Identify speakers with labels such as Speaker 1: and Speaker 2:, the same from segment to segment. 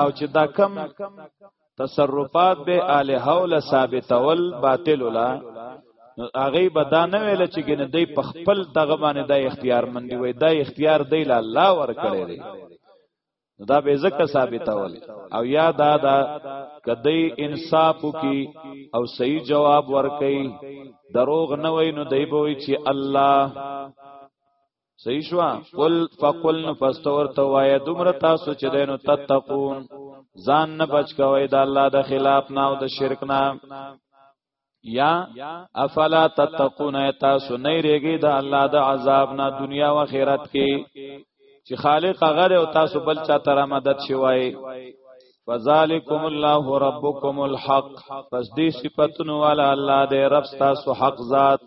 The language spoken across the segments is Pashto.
Speaker 1: او چې دا کم تصرفات به الہ ول ثابتول باطل ولا هغه به دا نه ویل چې ګنه دی په خپل دغه باندې د اختیار مندي وای دا اختیار دی له الله ور کړی دی دا به زکه ثابتول او یا دا دا کدی انصاف کی او صحیح جواب ورکي دروغ نه وای نو دی به چې الله صحیح شو قل فقل نو فاستور تو وای دومره تاسو چې دینو تتقون ځان نه بچ کوی د الله د خلاف نه او د شرک نه یا افلا تتقون تاسو نه ریګی د الله د عذاب نه دنیا او آخرت کې چې خالق غره او تاسو بل چا تر مدد شوی فذالکم الله ربکم الحق پس دې صفاتونو والا الله دې رب تاسو حق ذات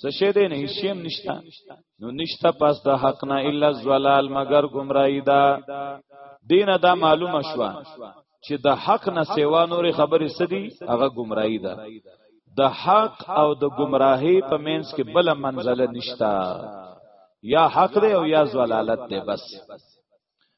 Speaker 1: څه شی دی نه هیڅم نشتا نو نشتا پس د حق نه الا زلال مگر گمراهی دا دین دا معلومه شو چې د حق نه سیوا نور خبرې سدي هغه گمراهی ده د حق او د گمراهی په مینس کې بل منزله نشتا یا حق دی او یا زلالت دی بس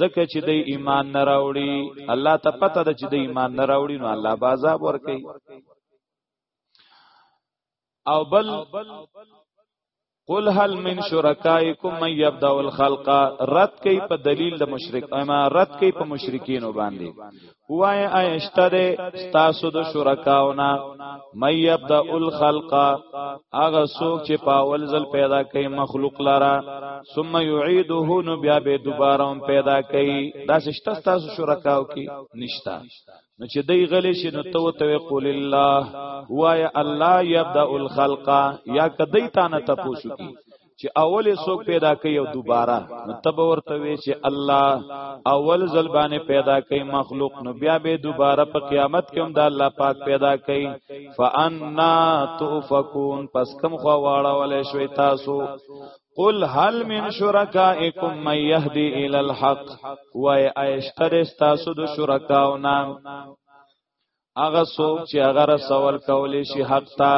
Speaker 1: زکه چې د ایمان نه راوړي الله ته پته ده چې د ایمان نه راوړي نو الله به عذاب ورکړي او بل قل هل من شرکائکم من یبدا الخلق رد کوي په دلیل د مشرک اما رد کوي په مشرکین باندې وای ایشته ده ستاسو د شرکاونا مې یبدا الخلق اغه سوک چې پاول زل پیدا کړي مخلوق لرا ثم یعيده نو بیا به دوباره هم پیدا کړي دا سشته ستاسو شرکاو کې نشتا نو چې دی غلې شي نو تو ته قول الله وای الله یبدا الخلق یا کدی تانه تاسو کې چې اول څوک پیدا کوي او دوباره نو تب ورته وی چې الله اول ځل باندې پیدا کوي مخلوق نو بیا به دوباره په قیامت کې هم د الله پاک پیدا کوي فانا تؤفكون پس کم خو واړه ولې شوي تاسو قل هل من شرکائکم من یهدی الی الحق وای ایشتر استاسو د شرکاو نام هغه څوک چې هغه رسول کولې شي حق ته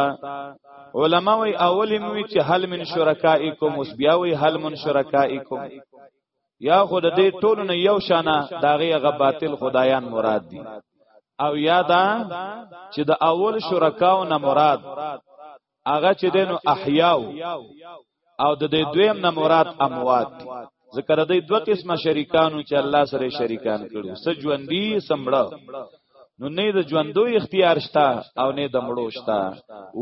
Speaker 1: علما وی اول موی چې هل من شرکائکم اوس بیا وی هل من شرکائکم یا خود دې ټولو نه یو شانه داغه غ باطل خدایان مراد دي او یادا چې د اول شرکاو نه مراد هغه چې دینو احیاو او د دې دویم نه مراد اموات دي ذکر د دوه قسمه شریکانو چې الله سره شریکان کړو س ژوندۍ سمړه نو نه د ژوندو اختیار شته او نه د مړو شته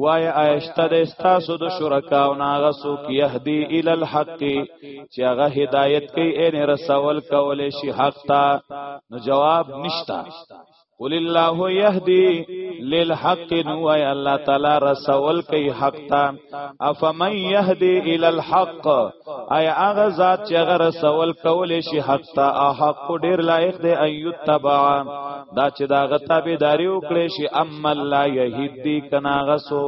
Speaker 1: وای آیشته د استاسو د شرکا او ناغه سو کی یهدی ال الحق چې هغه هدایت کوي ان رسول کول شي حق ته نو جواب نشتا قل الله يهدي للحق نو اي الله تعالی رسول کوي حق ته افمن يهدي الى الحق اي هغه ذات چې هغه رسول کول شي حق ته حق ډیر لایق دی ان يتبع دا چې دا غتابه داری وکړي شي اما لا يهدي کنا غسو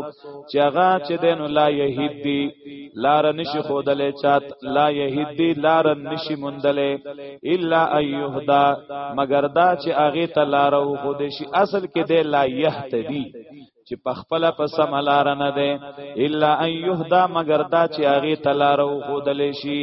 Speaker 1: چې هغه چې دین لا يهدي لار نشي خودلې چات لا يهدي لار نشي مندلې الا ايهدا مگر دا چې اغه ته لار او خود شي اصل کې دې لا يهتدي چې پخپل په سم لار نه ده الا ايهدا مگر دا چې اغه ته لار او خودلې شي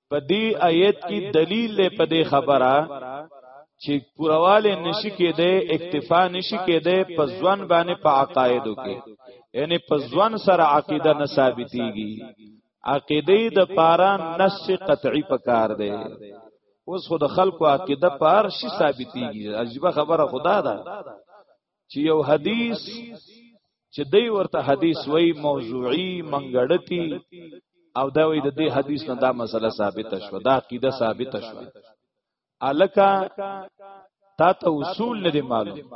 Speaker 1: په دې آیت کې دلیل دی په دې خبره چې پرواله نشي کېده اکتفا نشي کېده په ځوان باندې په عقایدو کې یعنی په ځوان سره عقیده نه ثابتېږي عقیده د پارا نص قطعی پکار دی اوس خو د خلکو عقیده په هر شي ثابتېږي عجیب خبره خدا ده چې یو حدیث چې دی ورته حدیث وای موضوعی منګړتی او دا وای د دې حدیث نه دا مسله ثابته شو دا عقیده ثابته شو الکا تا ته اصول نه دی معلوم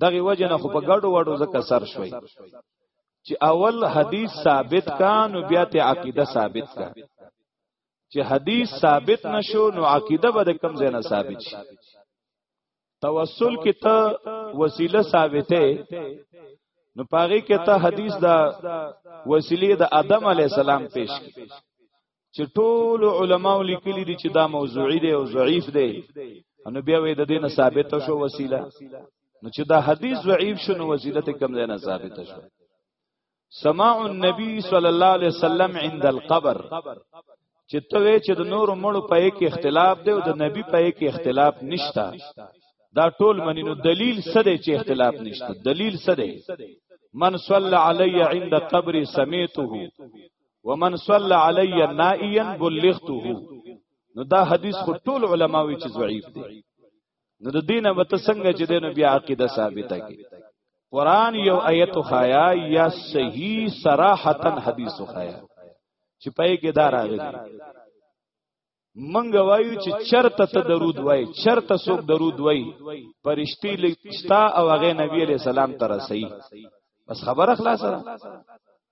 Speaker 1: دغه وجه نه خو په ګډو وډو زکه سر شوي چې اول حدیث ثابت کا نو بیا ته عقیده ثابت کا چې حدیث ثابت نشو نو عقیده به کم زنه ثابت شي توسل کې ته وسیله ثابته نو پاغي کې ته حدیث دا وسیله د آدم علی السلام پیش کی چې ټول علما لیکلي دي چې دا موضوعي دی او ضعیف دی نو بیا وې د دینه ثابت شو وسیله نو چې دا حدیث ضعیف شنو وسیله ته کم نه ثابت شو سماع النبي صلی الله علیه وسلم عند القبر چې ته وې چې د نورو مړو په کې اختلاف دی او د نبی په کې اختلاف نشتا دا ټول منینو دلیل څه دی چې اختلاف نشته دلیل څه دی من صلى علي عند قبري سميته ومن صلى علي نائيا بلغته نو دا حدیث خو ټول علماوی چې ضعیف دی نو د دینه به ته څنګه چې د نبی عقیده ثابته کی قران یو آیت خایا یا صحیح صراحتا حدیث خایا چې پای کې دا راغلی منګ وایو چې چرته ته درود وای چرته څوک درود وای پرشتي لښتا او هغه نبی علی سلام تر سي بس خبره خلاصه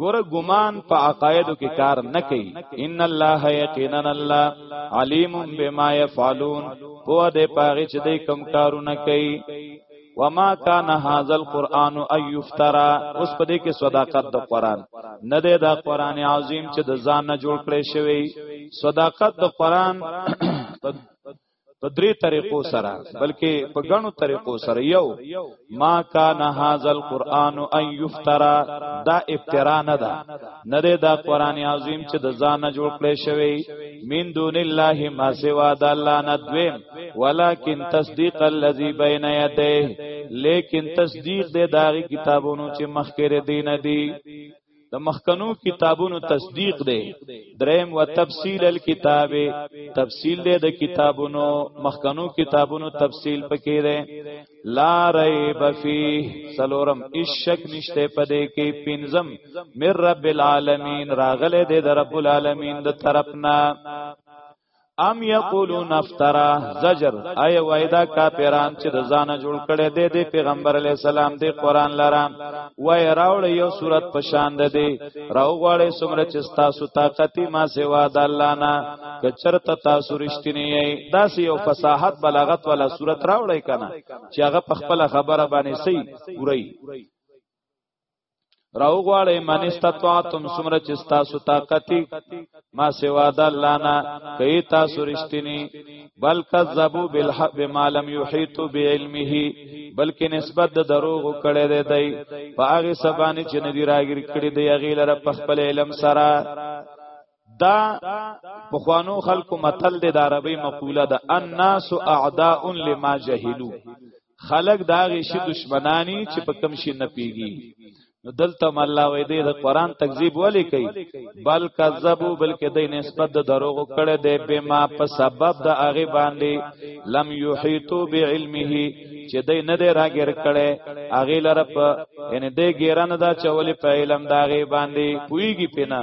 Speaker 1: ګور ګمان په عقایدو کې کار نه کوي ان الله یقینا الله علیم بما یفعلون په دې پاره چې دې کم کارونه کوي وما کان هاذا القران ان یفترا اوس په دې کې صداقت د قران نه دی دا قران عظیم چې د ځان نه جوړ کړی شوی صداقت د قران په درې طریقو سره بلکې په غنو طریقو سره یو ما کان هاذا القران ان یفترا دا افترا نه ده نه ده دا قران عظیم چې د ځان جوړ کړی شوی من دون الله ما سوا د الله نه دویم ولکن تصدیق الذی بین یدیه لیکن تصدیق دے داغی کتابونو چې مخکره دین دی د مخکنو کتابونو تصدیق دی دریم و تفصیل الكتاب تفصیل دی د کتابونو مخکنو کتابونو تفصیل پکې دی لا ریب فیه سلورم اشک نشته پدې کې پنزم مر رب العالمین راغله دی د رب العالمین د طرفنا ام یقولون افترا زجر ای وایدا کاپیران چې د ځانه جوړ کړي دي د پیغمبر علی السلام دی قران لره وای راوړ یو صورت په شان ده دی راو غواړي سمره چې تاسو طاقتي ما سوا د الله نه کچرته تاسو رښتینی یې داس یو فصاحت بلاغت ولا صورت راوړی کنه چې هغه په خپل خبره باندې صحیح پوری راو غواړی من استطاعتم سمره چې تاسو طاقتي ما سوا د الله نه کوي تاسو رښتینی بل کذبوا بالحق بما لم يحيطوا بعلمه بلکې نسبت د دروغ کړي دی دی په هغه سبانه چې ندی راګر کړي دی هغه لره په خپل علم سره دا پخوانو خلکو متل دی د عربی مقوله ده الناس اعداء لما جهلوا خلق دا غشي دشمنانی چې په کم شي نه پیږي نو دلته الله وې دې د قران تکذیب ولې کوي بل کذبوا بلکې دې نسبت د دروغ کړه دې به ما په سبب د هغه باندې لم یحیتو بعلمه چې دې نه دې راګر کړه هغه لره په یعنی دې ګیرانه دا چولې په علم دا هغه باندې پویږي پنا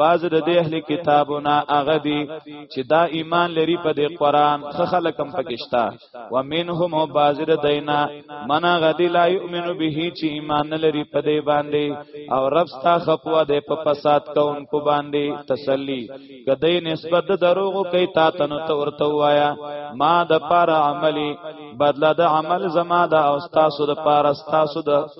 Speaker 1: باز د دې اهل کتابونه هغه دي چې دا ایمان لري په دې قران خه خلکم پکشتا و منهم باز د دینا منا غدی لا یؤمن به چې ایمان لري په دې باندې او رب ستا خپوا دې په فساد کوونکو باندې تسلی کدی نسبت د دروغ کوي تا تنو ته ورته وایا ما د پاره عملی بدله د عمل زما د او تاسو د پاره تاسو د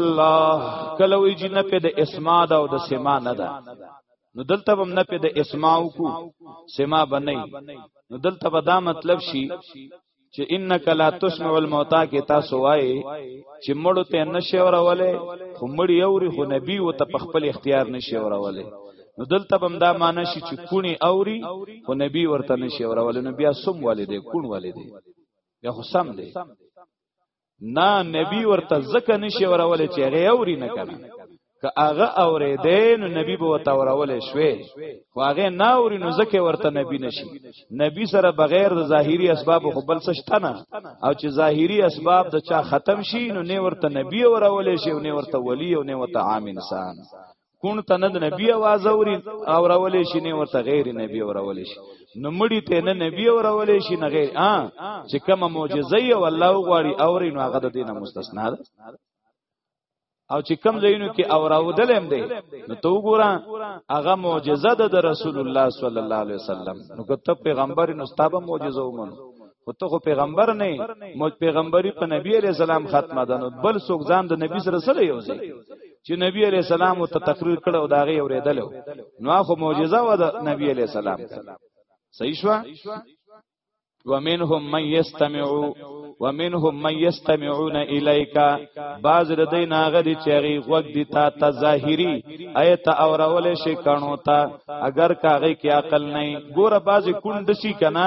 Speaker 1: الله کله وی چې نه په د اسما دا او د سما نه ده نو دلته هم نه په د اسما او کو سما بنئ نو دلته به دا مطلب شي چې انک لا تسمع الموتى کې تاسو وای چې مړو ته نشي وروله خو مړ یوري خو نبی او ته په خپل اختیار نشي وروله نو دلته بم دا معنی شي چې کونی اوري خو نبی ورته نشي وروله نو بیا سم والده کون والده یا خو سم دی نه نبی ورته ځکه نشي ورولې چې هغه اوري نه کنه که هغه اورې دین نبی به وته ورولې شوې خو هغه نه اوري نو ځکه ورته نبی نشي نبی سره بغیر د ظاهری اسباب خو بل څه شته نه او چې ظاهری اسباب د چا ختم شي نو نه ورته نبی ورولې شي او نه ورته ولی او نه ورته عام انسان کون ته نه نبی आवाज اوري او راولې شي نه ورته غیر نبی اورولې شي نو مړی ته نه نبی اورولې شي نه غیر ا چې کومه معجزه یې والله غواړي اوري نو هغه د دینه مستثنا ده او چې کم زینو کې اوراودل هم دی نو تو ګورا هغه معجزه ده د رسول الله صلی الله علیه وسلم نو کته پیغمبر نو ستابه معجزه ومنو خو ته خو پیغمبر نه مو پیغمبري په نبی عليه السلام ختمه ده نو بل څوک ځان د نبی سره سره یو ځای چې نبی عليه السلام او ته تقریر کړو دا غي اوریدلو نو خو معجزه و ده نبی عليه السلام صحیح شو ومنهم من يستمع ومنهم من يستمعون اليك بعض د دین هغه دي چې هغه وګ دي تا ته ظاهري ایت اورول شي کڼو ته اگر کاغه کې عقل نه ګوره بعض کون دسی کنا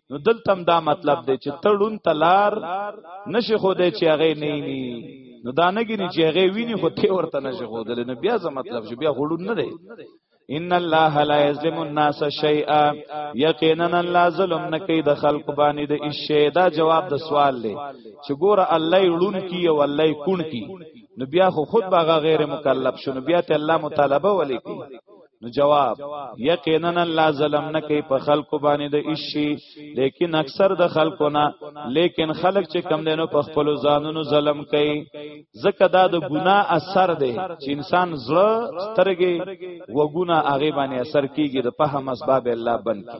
Speaker 1: نو دلته دا مطلب دی چې تړون تلار نشي خو دی چې هغه نه ني نو دا نه ګینی چې هغه ویني خو ته ورته نشي خو دل نو بیا څه مطلب شي بیا غړون نه دی ان الله لا یظلم الناس شیئا یقینا الله ظلم نه کوي د خلق باندې د اشی دا جواب د سوال لې چې ګوره الله یړون کی او الله کون کی نو بیا خو خود باغه غیر مکلف شونه بیا ته الله مطالبه ولیکي نو جواب یقینا الله ظلم نه کوي په خلکو باندې د ایشي لیکن اکثر د خلکو نه لیکن خلک چې کم دینو په خپل ځانونو ظلم کوي ځکه دا د ګناه اثر دی چې انسان زړه سترګې وګونه هغه باندې اثر کیږي د فهم اسباب الله بند کی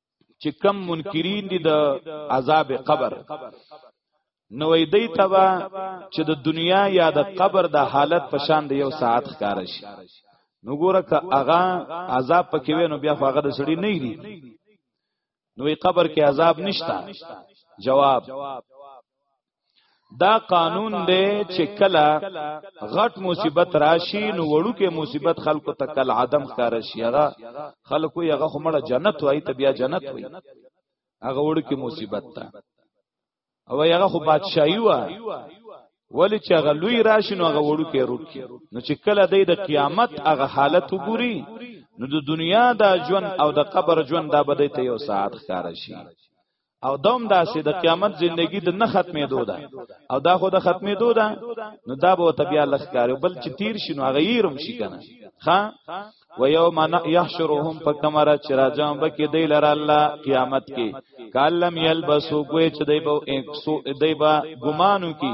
Speaker 1: چې کم منکرین دي د عذاب قبر نو دی تبا چې د دنیا یا د قبر د حالت په شان د یو ساعت ښکار شي نو ګوره که اغا عذاب پکې وینو بیا خو هغه د سړی نه دی نو قبر کې عذاب نشتا جواب دا قانون دی چې کله غټ مصیبت راشي نو وړوکې مصیبت خلکو ته کل عدم ښکار شي هغه خلکو یغه خمړه جنت وای ته بیا جنت وای هغه وړوکې مصیبت ته او هغه خو بادشاہي و ولی چې هغه لوی راشي نو هغه وړوکې روکي نو چې کله دی د قیامت هغه حالت وګوري نو د دنیا دا ژوند او د قبر ژوند دا بده ته یو ساعت ښکار شي او دوم دا چې د قیامت ژوندۍ د نه ختمې دوده او دا خو د ختمې دوده نو دا به ته بیا لخ کارو بل چې تیر شینو هغه یې روم شي کنه ها و یوم یحشرهم فکمر چراجام بکی دی لر الله قیامت کې کالم یلبسو کوی چې دی به 100 دی به ګمانو کی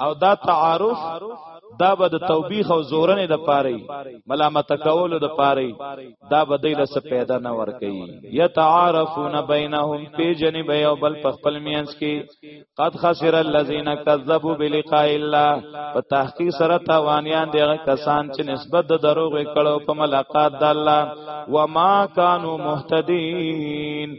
Speaker 1: او دا تعارف دا به د توبیخ او زورنې د پاره ملامت کولو د پاره دا به دیله څه پیدا نه ور کوي یتعارفون بینهم فی جنب یو بل په خپل مینس کې قد خسر الذین کذبوا بلقاء الله په تحقیق سره تاوانیان دغه کسان چې نسبت د دروغ کړو په ملاقات د الله و ما کانوا مهتدین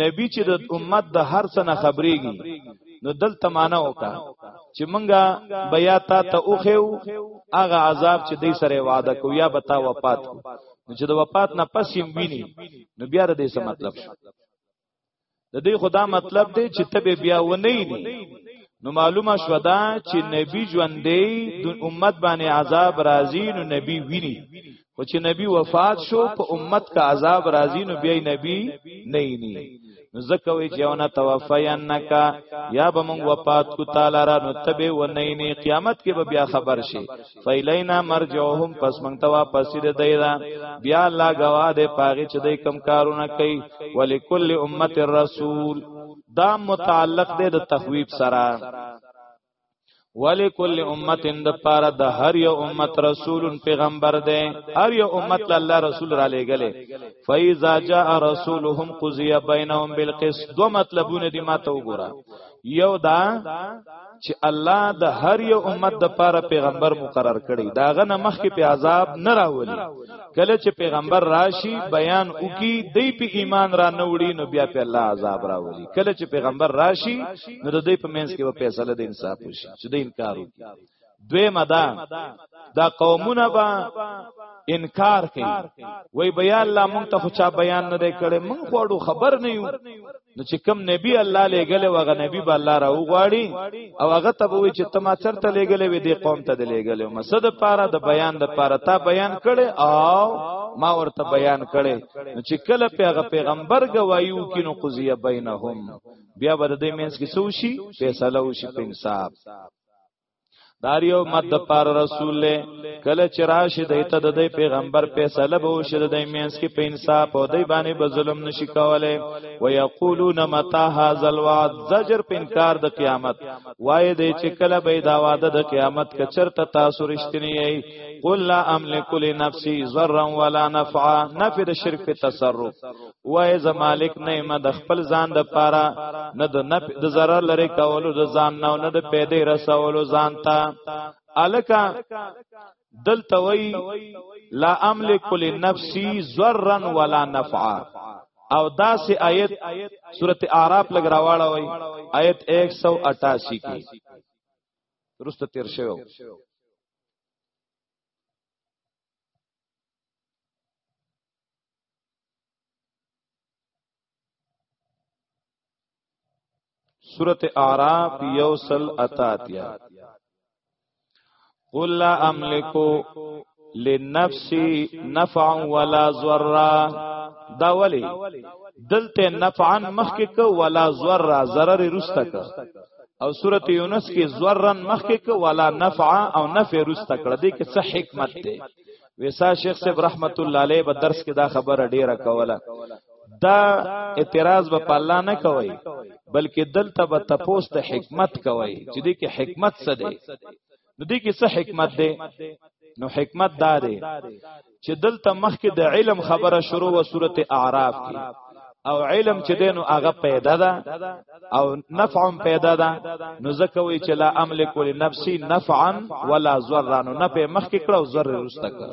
Speaker 1: نبی چې د امت د هر څه نه خبرېږي نو دلته معنا وکا چې مونږه بیا تا ته اوخیو هغه عذاب چې دې سره وعده کو یا بتا وفات کو نو چې د وفات نه پس یې ویني نو بیا د دې څه مطلب شو د دې خدا مطلب دی چې ته بیا و نه نو معلومه شو دا چې نبی ژوندې د امت باندې عذاب راځي نو نبی ویني خو چې نبی وفات شو په امت کا عذاب راځي نو بیا نبی نه ني نو زکه وی چې اونه توفینک یا به مونږ وفات کو تعالی را نو تبه و نه ني قیامت کې به بیا خبر شي فیلینا مرجوهم پس مونږ ته واپس دې دی دا بیا الله غوا دې پاغي چې دې کم کارونه کوي ولکل امه الرسول دا متعلق دې د تخویب سره ولکل امه د پاره د هر یو امت رسول پیغمبر دی هر یو امت له الله رسول را لېګلې فایزا جاء رسولهم قضیا بینهم بالقسط دو مطلبونه دی ماته وګوره یو دا چې الله د هر یو امت د پاره پیغمبر مقرر کړي داغه نه مخکې په عذاب نه راولي کله چې پیغمبر راشي بیان وکي دی په ایمان را نه وړي نو بیا په الله عذاب راولي کله چې پیغمبر راشي نو د دې په منځ کې به فیصله د انصاف وشي چې د انکار وکي دوی مدا دا قومونه با انکار کوي وای بیا الله مونږ ته خو چا بیان نه دی کړي مونږ خوړو خبر نه یو نو چې کم نبی الله لګلې وغه نبی به الله راو غواړي او هغه ته وی چې تما چرته لګلې وې دې قوم ته لګلې مسد پاره د بیان د پاره تا بیان کړي او ما ورته بیان کړي نو چې کله پیغه پیغمبر گوايو کینو قضیه بینهم بیا ور دې مینس کې سوشي فیصله وشي په انصاف دار یو مت د پار رسول له کله چې راشي د ته د پیغمبر فیصله به وشي د مینس کې په انصاف او د باندې به ظلم نشي کولای و یقولون متا هاذ الوعد زجر په انکار د قیامت وای دی چې کله به دا وعده د قیامت کچرته تاسو رښتینی یی قل لا املک لنفسي ضرا ولا نفعا نفي د شرک په تصرف وای ز مالک نه ما د خپل ځان د پاره نه د نپ د zarar لري کولو د ځان نه نه د پیدې رسولو ځان ته الکا دلته وای لا املک لنفسي ضررا ولا نفعا او داسې آیت سورته اعراف لګ راواړه وای آیت 188 کې درست تیر شوی سورت اعراف یوسل اتاتیا قل لا املکو لنفسي نفع ولا ضرا دا ولی دلته نفعا مخکې کو ولا ضرا ضرر رسته کو او سورت یونس کې ضررن مخکې کو ولا نفع او نفع رسته کړه دې کې څه حکمت ده ویسا شیخ صاحب رحمت الله علیه په درس کې دا خبره ډیره کوله دا اعتراض به په الله نه کوي بلکې دلته به تپوس ته حکمت کوي چې دې کې حکمت څه دی نو دې کې څه حکمت دی نو حکمت دا دی چې دلته مخکې د علم خبره شروع و سورته اعراف کې او علم چې دینو هغه پیدا ده او نفع پیدا ده نو زکه وی چې لا املک لنفسي نفعا ولا ضرا نو نه په مخ کې کړو ضرر رسته کړ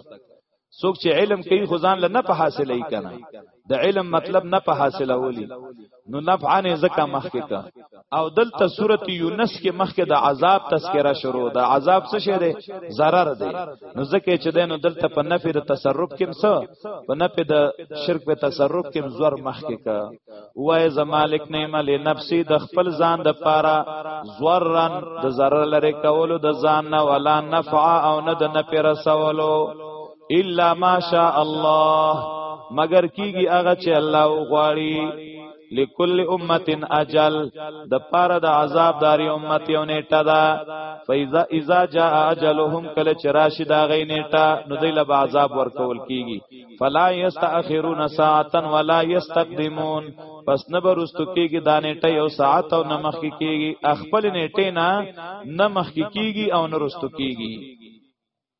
Speaker 1: څوک چې علم کوي خو ځان له نه په حاصلې کنه د علم مطلب نه په حاصلولي نو نفعا نه زکه مخ کې کړ او دلته سورت یونس کې مخکې د عذاب تذکرہ شروع ده عذاب څه شه ده zarar ده نو ځکه چې دینو دلته په نفي د تصرف کې څه په نفي د شرک په تصرف کې زور مخکې کا وای زمالک نعمت لنفسي د خپل ځان د پاره زورن د zarar لري کولو د ځان نه ولا نفع او نه د نفع رسولو الا ماشاء الله مگر کیږي هغه چې الله غواړي لکل امه اجل د پاره د عذاب داری امت یو نیټه ده فاذا اذا جاء اجلهم کله چې راشي دا غي نیټه نو دی له عذاب ورکول کیږي فلا یستاخرون ساعتا ولا یستقدمون پس نه برستو کیږي دا نیټه یو ساعت او نه مخ کیږي خپل نیټه نه نه مخ کیږي او نه رستو کیږي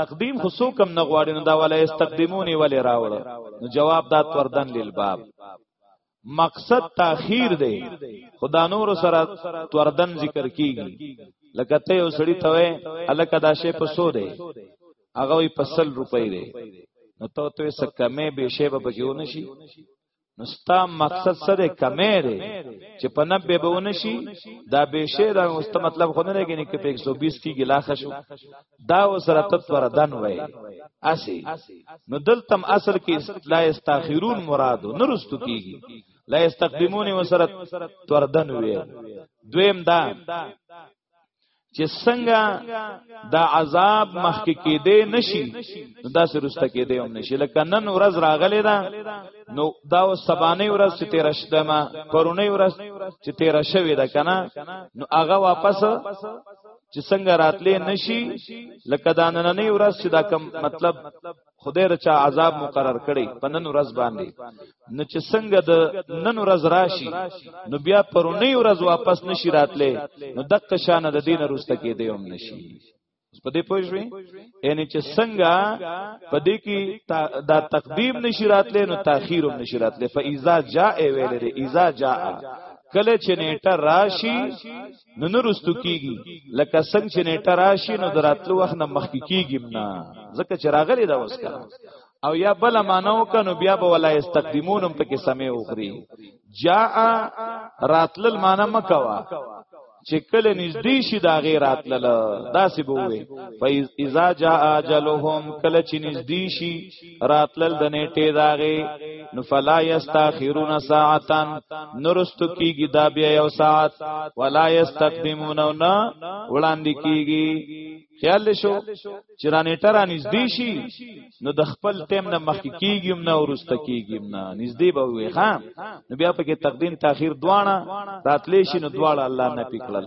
Speaker 1: تقدیم خو سو کم نه غواړي نو دا ولا استقدمونی ولی راوړ نو جواب دا توردن للباب مقصد تاخير دی خدا نور سره توردن ذکر کیږي لکه ته یو سړی ته وې الکه دا شی په سو دی هغه وي په 100 روپۍ دی نو ته ته سکمه به شی به بګیو نشي نو ستا مقصد څه دی کمې دی چې په 90 به ونشي دا به شی دا مست مطلب خو نه لګینې کې په 120 کې ګلاخ شو دا وسره تطور دن وای اسی نو دلتم اصل کې لا استاخرون مراد نه رستو کیږي لا استقدمون وسره تور دن وای دویم دا چې څنګه دا عذاب مخکې کېدې نشي دا سرسته کېدې هم نشي لکه نن ورځ راغلې ده نو دا سبانه ورځ چې تیر شته ما پرونی ورځ چې تیر شوې ده کنه نو هغه واپس چې څنګه راتلې نشي لکه دا نننې ورځ چې دا کم مطلب خدای رچا عذاب مقرر کړي په نن ورځ باندې نو چې څنګه د نن ورځ راشي نو بیا پرونی ورځ واپس نشي راتلې نو دغه شان د دین وروسته کې دی هم نشي په دې پوه شوې یعنی چې څنګه په دې کې دا تقدیم نشی راتلې نو تاخیر هم نشی راتلې فاذا جاء ویل دې اذا جاء کله چې نیټه راشي نو نرستو کیږي لکه څنګه چې نیټه راشي نو دراتلو وخت نه مخکې کیږي نه ځکه چې راغلی دا وس کړه او یا بل مانو کنو بیا به ولا استقدمونم پکې سمې وخري جاء راتل معنی مکوا چې کله نږدې شي دا غیر راتلل دا سی بووي فاذا جاء اجلهم کله چې نږدې شي راتلل د نیټه داغه نو فلا یستاخرون ساعتا نرست کیږي دا بیا یو ساعت ولا یستقدمون نه وړاندې کیږي خیال شو چې را نیټه را نږدې شي نو د خپل ټیم نه مخکې کیږي نه ورست کیږي نه نږدې به وي ها نو بیا پکې تقدیم تاخير دواړه راتلې شي نو دواړه الله نه پکړل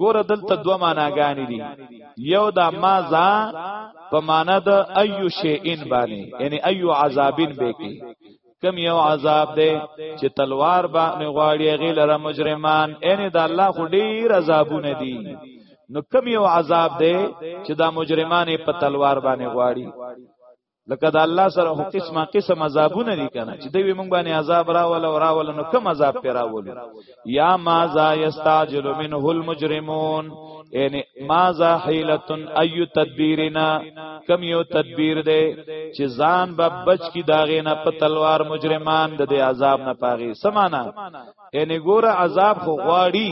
Speaker 1: ګوره دلته دوه معناګانې دي یو دا ما ذا په معنا د ایو شیئن باندې یعنی ایو عذابین به کې کم یو عذاب دی چې تلوار باندې غواړي غیلر مجرمان ان د الله خو ډیر عذابونه دي نو کم یو عذاب دی چې دا مجرمان په تلوار باندې غواړي لکه د الله سره هو قسمه قسم عذابونه دي کنه چې دوی مونږ باندې عذاب راول او راول نو کوم عذاب پر راول یا ما ذا یستعجل منه المجرمون یعنی ما ذا حیلت ایو تدبیرنا کم یو تدبیر دی چې ځان به بچ کی داغه نه په تلوار مجرمان د عذاب نه پاغي سمانا یعنی ګوره عذاب خو غواړي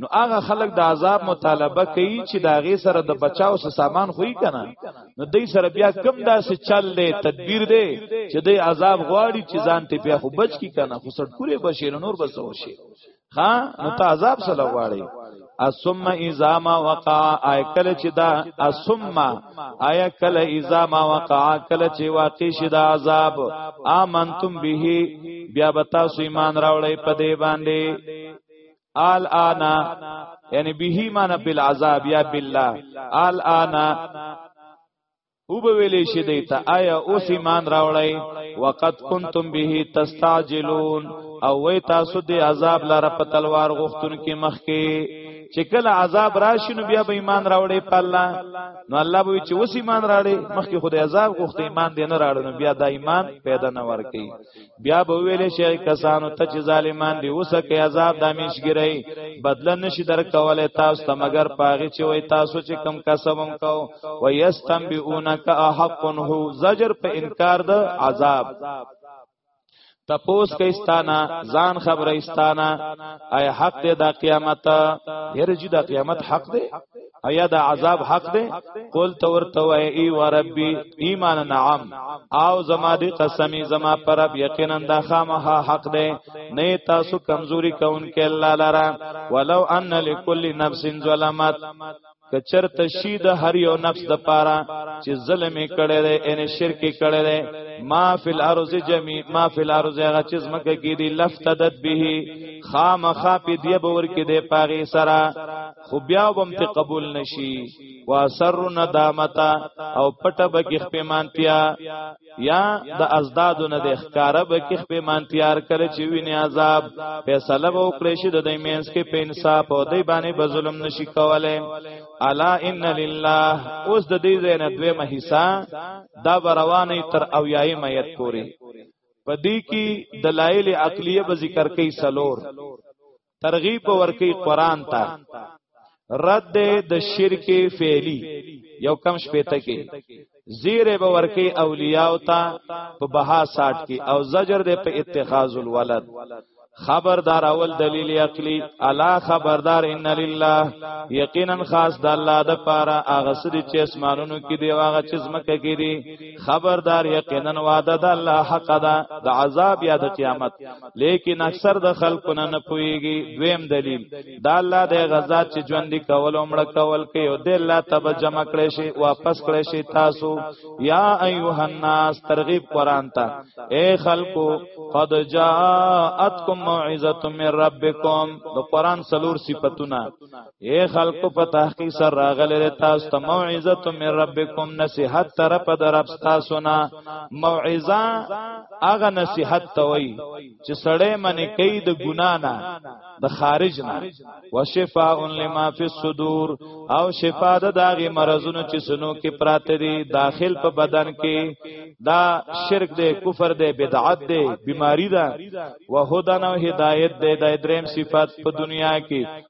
Speaker 1: نو هغه خلک د عذاب مطالبه کوي چې دا غي سره د بچاو سره سامان خوې کنه نو دای سره بیا کم داسې چل دی تدبیر دی چې د عذاب غواړي چې ځان ته بیا خو بچ کی کنه خو سړ پوره بشي نور بسو شي ها نو ته عذاب سره غواړي اسم اذا ما وقع آی کله چې دا اسم آی کله اذا ما وقع کله چې واقع شي دا عذاب امنتم به بیا بتا سو ایمان راوړی په دې باندې آل آنا یعنی به معنا بالعذاب یا بالله آل آنا او به ویلې شي دی ته آیا اوس ایمان راوړی وقت کنتم به تستعجلون او وی تاسو د عذاب لاره په تلوار غوښتون کې مخ کې چې کله عذاب راشي نو بیا به ایمان راوړې په الله نو الله به چې اوس ایمان راړې مخکې خدای عذاب غوښته ایمان دې نه راړې نو بیا دا ایمان پیدا نه ورکي بیا به ویل شي کسانو ته چې ظالمان دي اوسه کې عذاب د میشګری بدل نشي در کوله تاسو ته مگر پاغي چې وای تاسو چې کم کسبم کو و یستنبئونک احق هو زجر په انکار د عذاب تپوس کئستانا ځان خبرئستانا اي حق دې د قیامت هر جی د قیامت حق دې ایا دا عذاب حق دی قول تو ورته وای ای و ربی ایمان نعم او زما دی قسمی زما پر رب یقینا دا خامها حق دی نه تاسو کمزوری کون کې الله لرا ولو ان لكل نفس ظلمت کچر تشید هر یو نفس د پاره چې ظلم کړي دی ان شرک کړي دی ما فی الارض جمی ما فی الارض هغه چې زمکه کې دی لفتدت به خامخا پی دی باور کې دی پاغي سره خو بیا وم ته قبول نشي واسر ندامتا او پټه بکی خپمانتیا یا د ازدادو نه د ښکارا بکی خپمانتیار کړي چې ویني عذاب فیصله وکړي شي د دې مینس کې په انصاف او دې باندې به ظلم نشي کوله الا ان لله اوس د دې زینه دوه مهیسا دا روانه تر او یای میت پوری پدې کې دلایل عقلیه به ذکر کوي سلور ترغیب ورکی قران ته رد د شرک فعلی یو کم شپته کې زیر به ورکی اولیاء او تا په بها 60 کې او زجر ده په اتخاذ الولد خبردار اول دلیل عقلی الا خبردار ان لله یقینا خاص د الله د پاره هغه سړي چې اسمانونو کې دی هغه چې زمکه کې دی خبردار یقینا وعده د الله حق ده د عذاب یا د قیامت لیکن اکثر د خلکو نه نه پويږي دویم دلیل دا الله د غزا چې ژوند کول او مړ کول کې او د الله تب جمع کړي شي واپس کړي شي تاسو یا ایها الناس ترغیب قران ته اے خلکو قد جاءتکم موعظه من ربکم د قران سلور صفاتونه اے خلق په تحقیق سره راغله تاسو ته موعظه من ربکم نصیحت تر په درب تاسو نه موعظه هغه نصیحت ته وای چې سړی منی کوي د ګنا نه د خارج نه وشفاء لما فی الصدور او شفا د داغه مرزونو چې سنو کې پراته دي داخل په بدن کې دا شرک دی کفر دی بدعت دی بیماری ده وهدن او هدایت دی د دریم صفات په دنیا کې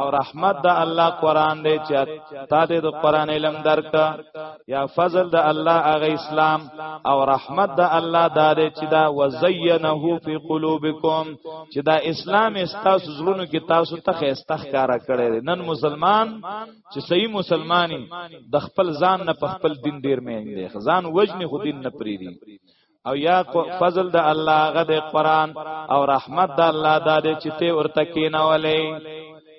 Speaker 1: او رحمت د الله قران دی چې تا دې د قران علم درک یا فضل د الله هغه اسلام او رحمت د الله دا دی چې دا وزینه فی قلوبکم چې دا اسلام استاسو زړونو کې تاسو ته خسته ښکارا کړی نن مسلمان چې صحیح مسلمانی د خپل ځان نه په خپل دین ډیر مې اندې ځان وجنه خو دین نه پریری او یا فضل د الله غ د قران او رحمت د الله د دې چې ته ورته کینولې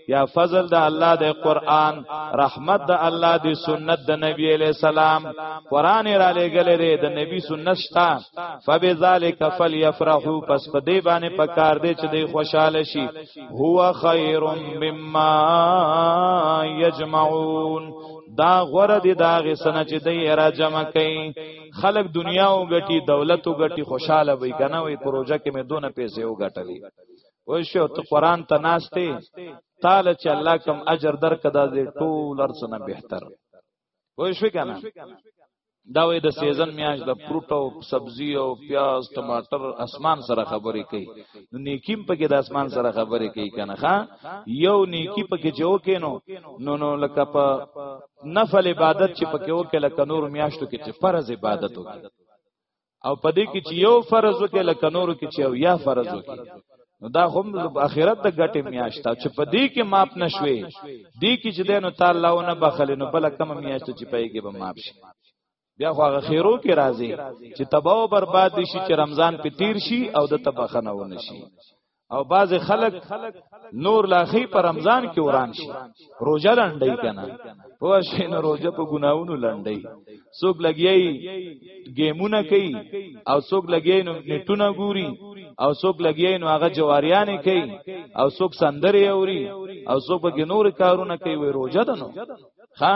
Speaker 1: یا فضل د الله د قران رحمت د الله د سنت د نبی علی سلام قران را لګل دی د نبی سنت شتا فبذالک فلیفرحوا پس په دې باندې پکار دی چې دی خوشاله شي هو خیر مما یجمعون دا غره دی دا غسنه چې دی را جمع کئ خلک دنیا وګټي دولت وګټي خوشاله وي کنه وي پروژه کې مې دونه پیسې وګټلې وای شو ته قران ته ناشته تعالی چې الله کم اجر درکدا دې ټول ارسنه بهتر وای شو کنه دا وې د سیزن میاش د فروټ او سبزی او پیاز ټماټر اسمان سره خبرې کوي نو نیکیم په کې د اسمان سره خبرې کوي کنه ها یو نیکی په کې جو کینو نو نو لکه په نفل عبادت چې پکې وکړي لکه نور میاشتو کې چې فرض عبادت وکړي او پدې کې چې یو فرض وکړي لکه نور کې چې یو یا فرض وکړي نو دا هم اخرت د ګټې میاشت چې په دې کې ماپ نشوي دې کې چې دینو تعالی ونه بخل نو بل کم میاشت چې پېږي به ماپ شي بیا خو هغه خیرو کې راځي چې تباہ او برباد دي شي چې رمضان په تیر شي او د تبخنه ونه شي او باز خلک نور لاخی پر رمضان کې وران شي روزه لنډی کنه هو شي نو روزه په ګناونو لنډی څوک لګیای گیمونه کوي او څوک لګیای نو نټونه ګوري او څوک لګیای نو هغه جواریانې کوي او څوک سندري اوري او څوک به نور کارونه کوي وي روزه ده نو ها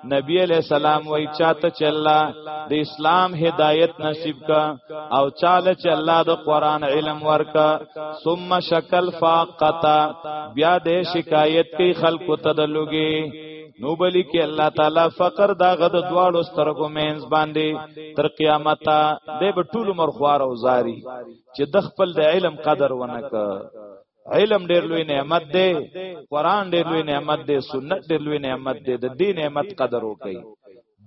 Speaker 1: نبی علیہ السلام وای چاته چې الله د اسلام هدایت نصیب کا او چاله چې الله د قران علم ورکا ثم شکل فاقتا بیا د شکایت کوي خلکو ته د لوګي نو بلی کې الله تعالی فقر دا غد دواړو سترګو مینز باندې تر قیامت د ټول مرخوار او زاری چې د خپل د علم قدر ونکړي علم ډېر لوی نعمت دی قران ډېر لوی نعمت دی سنت ډېر لوی نعمت دی د دې نعمت قدر وکړئ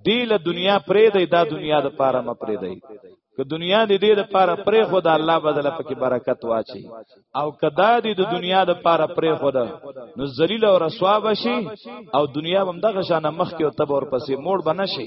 Speaker 1: دی له دنیا پرې دی دا دنیا د پاره م پرې دی که دنیا دې دې د پاره پرې خو د الله بدل پکې برکت واچي او کدا دې د دنیا د پاره پرې خو ده نو ذلیل او رسوا بشي او دنیا هم دغه شان مخ کې او تبور پسې موړ بنشي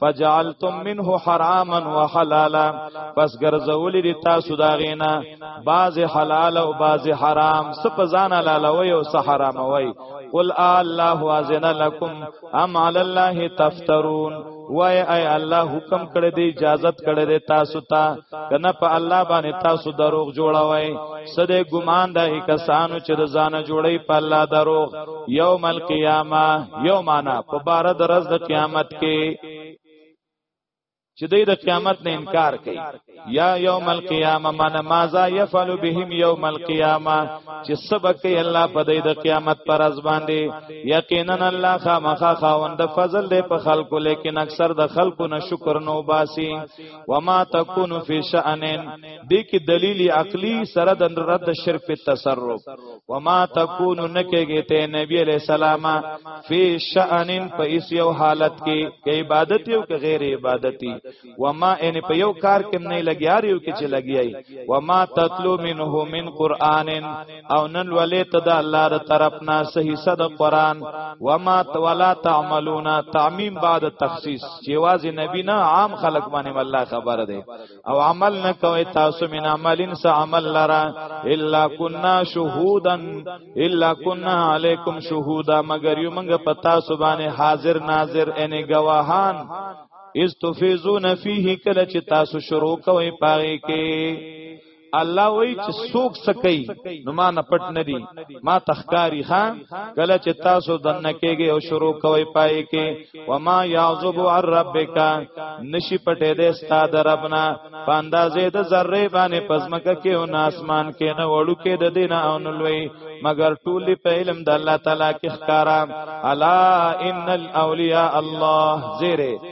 Speaker 1: فجعلتم منه حراما وحلالا پس ګرځولې دي تاسو دا غینا بعض حلال او بعض حرام سپزان لالوي او سحرام وي قل الله اذن لكم ام على الله تفترون وای ای الله حکم کړی دی اجازه کړی دی تاسو ته کنه په الله باندې تاسو دروغ جوړوي سده ګمان د کسانو چې د ځان جوړي په الله درو یوم القیامه یومانا په بار د ورځ د قیامت کې چې دوی د قیامت نه انکار کوي یا یوم القیامه من ماذا یفعل بهم یوم القیامه چې سبق الله په دوی د قیامت پر از باندې یقینا الله خامخا خاوند فضل دی په خلکو لیکن اکثر د خلکو نه شکر نو باسي وما تكون في شأن دې کې دلیل عقلی سره د رد شرک په تصرف وما تكون نکېږي ته نبی علیہ السلام فی شأن په اس یو حالت کې کې عبادت یو کې غیر عبادتي وما ان په یو کار کې نه لګیار یو کې چې لګیای وما تطلو منه من قران او نن ولې ته د الله تر طرف نه صحیح صد قران و ما تولا تعملون تعمیم بعد تخصیص چې واز نبی نه عام خلق باندې الله خبر دی او عمل نه کوي تاسو من عملین س عمل لرا الا کنا شهودا الا کنا علیکم شهودا مگر یو موږ پتا سبحانه حاضر ناظر ان گواهان استفیزون فیه کله چې تاسو شروع کوئ پاره کې الله وای چې سوک سکی نو ما نه پټ ندی ما تخکاری ها کله چې تاسو دنه کېږي او شروع کوي پای کې وما یعذب عن ربک نشی پټې دې استاد ربنا پاندازې د ذره باندې پزمکه کې او ناسمان کې نه وړو کې د دینه او نلوي مگر ټول په علم د الله تعالی کې ښکارا الا ان الاولیاء الله زیره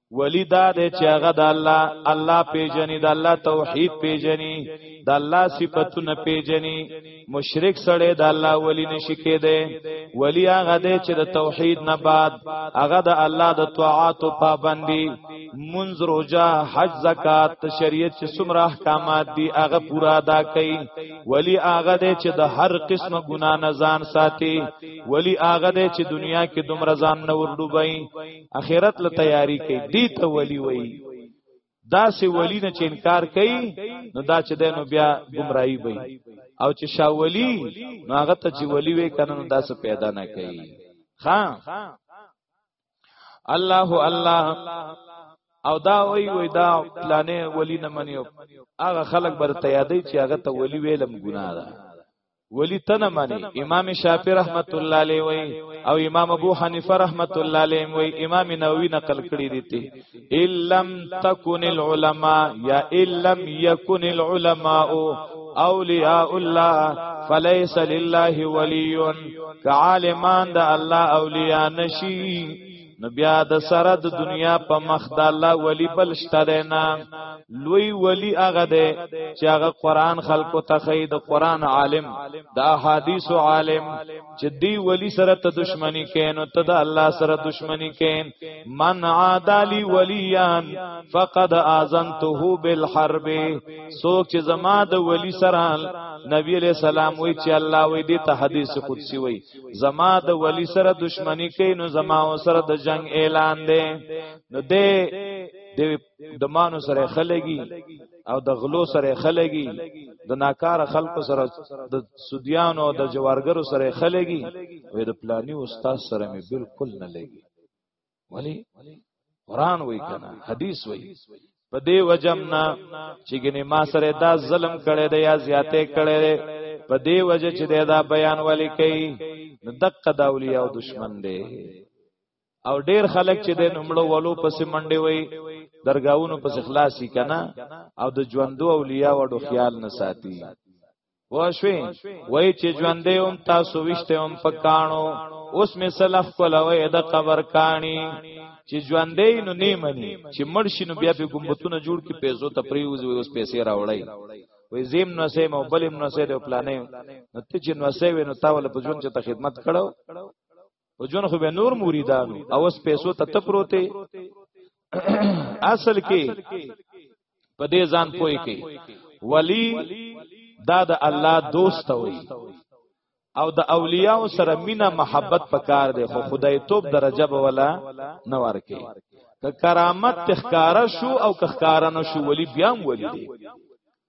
Speaker 1: ولی دا دی چې هغه د الله الله پیژني د الله توحید پیژني د الله صفاتونه پیژني مشرک سره د الله ولی نشي کېده ولی هغه دی چې د توحید نه بعد هغه د الله د طاعات او پابندي منځ روزه حج زکات شریعت چې څومره احکامات دي هغه پورا ادا کوي ولی هغه دی چې د هر قسمه ګنا نه ځان ساتي ولی هغه دی چې دنیا کې دومره ځان نه ورډوبای اخرت له تیاری کوي دی ته ولی وای دا سی ولی نه چې انکار کوي نو دا چې دینو بیا گمراهی وي او چې شاولی نو هغه ته چې ولی وي کنه نو دا څه پیدا نه کوي ها الله الله او دا وی وی دا پلانې ولی نه منیو هغه خلک بر تیادې چې هغه ته ولی ویلم ګناه ده ولی تنه معنی امام شافعی رحمت الله علیه وی او امام ابو حنیفه رحمت الله علیه وی امام نووی نقل کړی دی ته الم تکون العلماء یا الم یکون العلماء اولیاء الله فلیس لله ولی کعالمان د الله اولیاء نشی نو بیا د سره د دنیا په مخ د الله ولی بل شته دی نه لوی ولی هغه دی چې هغه قران خلکو ته خی د قران عالم د احادیث عالم چې دی ولی سره ته دشمنی کین او ته د الله سره دشمنی کین من عادلی ولیان فقد اذنته بالحرب سوک چې زما د ولی سره نبی علیہ السلام وی چې الله وی دی ته حدیث قدسی وی زما د ولی سره دشمنی کوي نو زما سره د جنگ اعلان دی نو دې د دمانو سره خلګي او د غلو سره خلګي د ناکار خلکو سره د سودیانو او د جوارګرو سره خلګي وې د پلاني استاد سره مې بالکل نه لګي ولی قران وای کنه حدیث وای په دې وجمنا چې ګنې ما سره دا ظلم کړي دی یا زیاته کړي دی په دې وجه چې دا بیان ولی کوي نو دقه دا اولیاء او دشمن دی او ډیر خلک چې د نمړو ولو پسې منډي وي درگاونو پسې خلاصي کنه او د ژوندو اولیاء وړو خیال نه ساتي واشوي وای چې ژوندې هم تاسو وشته هم پکانو اوس می سلف کولوي د قبر کانی چې ژوندې نو نه مني چې مرشي نو بیا په ګمبتونه جوړ کې پیسو ته پریوز وي اوس پیسې راوړی وې زیم نو سه مو بلیم نو سه د پلانې نو ته چې نو سه وې نو تاول په ژوند چې ته خدمت کړو او جون خو به نور مریدان او اس پیسو ته تپروته اصل کې په دې ځان پوي کې ولی دا د الله دوست وي او د اولیاء سره مینا محبت پکار دی خو خدای توپ درجه به ولا نه ورکي که کرامت تخکارا شو او که خکارا نه شو ولی بیا ولی دی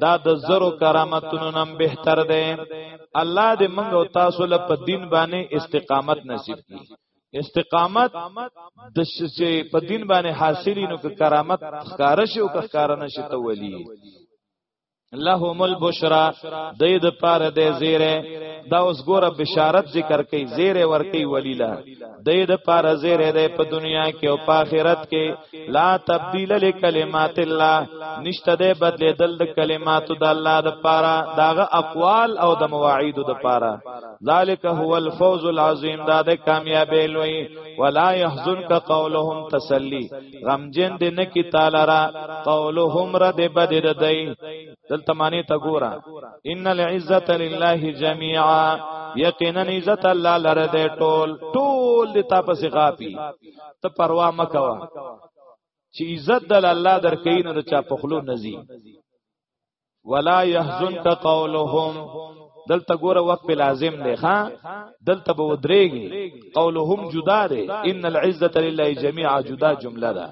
Speaker 1: دا د زرو کرامتونو نم بهتر دی الله دې موږ او تاسو له په دین باندې استقامت نصیب کړي استقامت د چې په دین باندې حاصلې نو کرامت ښکار شي او ښکار نه شي ته ولي لهم البشرا د دې پاره د زیره دا اوس ګوره بشارت ذکر کوي زیره ور کوي ولیلا دې د پاره زیره ده په دنیا کې او په آخرت کې لا تبديل لکلمات الله نشته ده بدلې دل د کلماتو د الله د پاره داغه اقوال او د مواعید د پاره ذالک هو الفوز العظیم دا د کامیابی لوی ولا يحزنک قولهم تسلی غمجن دې نه کی تعالی را قولهم را دې بد دې دلته معنی ته ګوره ان العزت لله جميعا یقینا عزت الله لره دې ټول ټول دې تاسو غاپی ته پروا مکوا چې عزت د الله درکې نه چا په خلو نزي ولا يحزنك قولهم دلته ګوره وقف لازم دی ها دلته به ودرېږي قولهم جدا دی ان العزه لله جميعا جدا جمله ده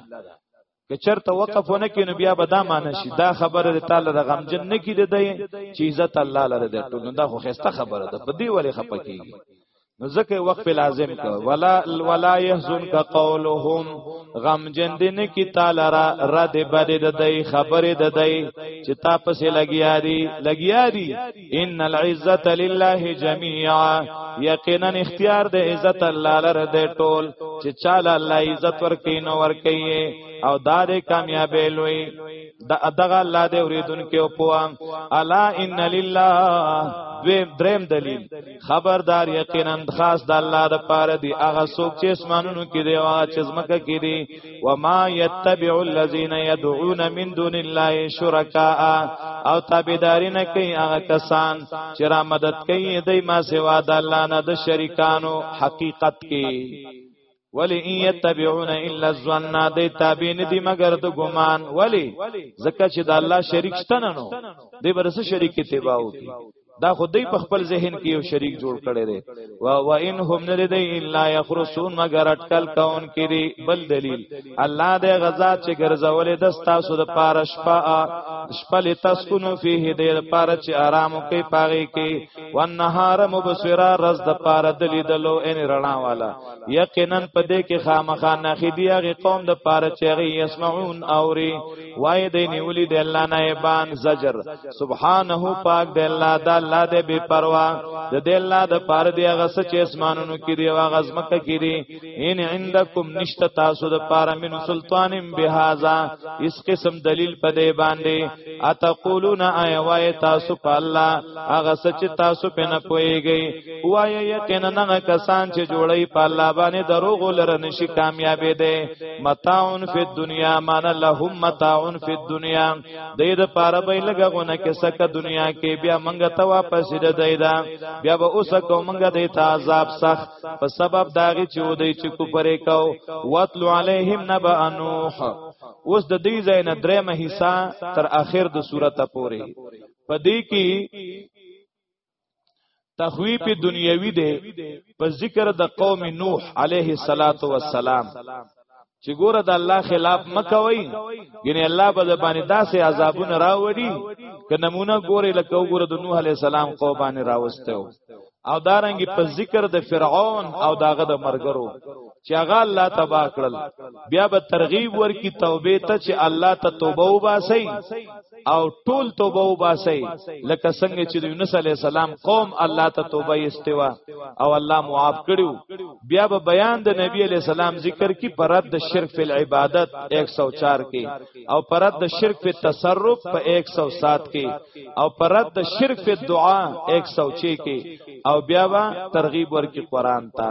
Speaker 1: که چرته وقف نه کینو بیا به دا معنی شي دا خبره د تعالی د غمجن نه کیده دی چې عزت الله لره ده ټول دا خو خسته خبره ده په دې ولې خپکیږي نو ځکه وقف لازم کو ولا ولا يحزن کا قولهم غم جند نه کی تعالی را رد بد د دی خبره د دی چې تاسو لګیا دی لګیا دی ان العزت لله جميعا یقینا اختیار د عزت الله لره د ټول چې چاله الله عزت ورکې نو ورکې او دار کامیابې لوی د ادغه الله د اوریدونکو او پوام الا ان لله دویم دریم دلیل خبردار یقینا خاص د الله د پاره دی هغه څوک چې اسمانونو کې دی او چې زمکه کې دی وما يتبع الذين يدعون من دون الله شركاء او تابعداري نه کوي هغه کسان چې را مدد کوي دوی ما سوا د الله نه د شریکانو حقیقت کې ولی ان یتبعون الا الظن دی تابع نه دی مگر د ګمان ولی زکه چې د الله شریک شته نه نو دی برسه شریک اتباع وکي دا خو دوی په خپل ذهن کې یو شریک جوړ کړي دي وا و ان هم نه دي الا یخرسون مگر اٹکل کون کې دي بل دلیل الله د غزا چې ګرځولې د تاسو د پاره شپه شپه لتسكنو فيه د پاره چې آرام کوي پاغي کې والنهار مبصرا رز د پاره دلی دلو ان رڼا والا یقینا په دې کې خامخا نه خدي هغه قوم د پاره چې هغه يسمعون اوري وای دی نیولی دی الله نائبان زجر سبحانه پاک دی الله دا الله دی بے پروا د دی الله د پاره دی هغه سچ اسمانونو کې دی هغه زمکه کې دی ان عندکم نشت تاسو د پاره من سلطان بهذا اس قسم دلیل په دی باندې اتقولون آیا وای تاسو په الله هغه سچ تاسو په نه پويږئ وایې یقینا هغه کسان چې جوړي په الله باندې دروغ لره نشي کامیابې دي متاعون فی دنیا مان لهم متاعون فی دنیا د دې لپاره به لګونه کې سکه دنیا کې بیا منګه ته واپس دې دیدا بیا به اوس کو منګه دې ته عذاب سخت په سبب داږي چې ودی چې کو پرې کو واتلو علیهم نبا نوح اوس د دې ځای نه درېمه حصہ تر اخر د سورته پورې پدې کې تخویب دنیوی دی په ذکر د قوم نوح علیه الصلاۃ والسلام چې ګوره د الله خلاف مکوي ګنې الله به د باندې داسې عذابونه راوړي که نمونه ګوره لکه وګوره د نوح علی السلام قوم باندې راوسته او دارنګي په ذکر د فرعون او داغه د مرګرو چې هغه الله تبا کړل بیا به ترغیب ورکی توبه ته چې الله ته توبه وباسي او ټول توبه وباسي لکه څنګه چې د یونس علی السلام قوم الله ته توبه استوا او الله معاف کړو بیا به بیان د نبی علی السلام ذکر کی پرد د شرک فی العبادت 104 کې او پرد د شرک فی تصرف په 107 کې او پرد د شرک فی دعا 106 کې او بیا به ترغیب ورکی قران ته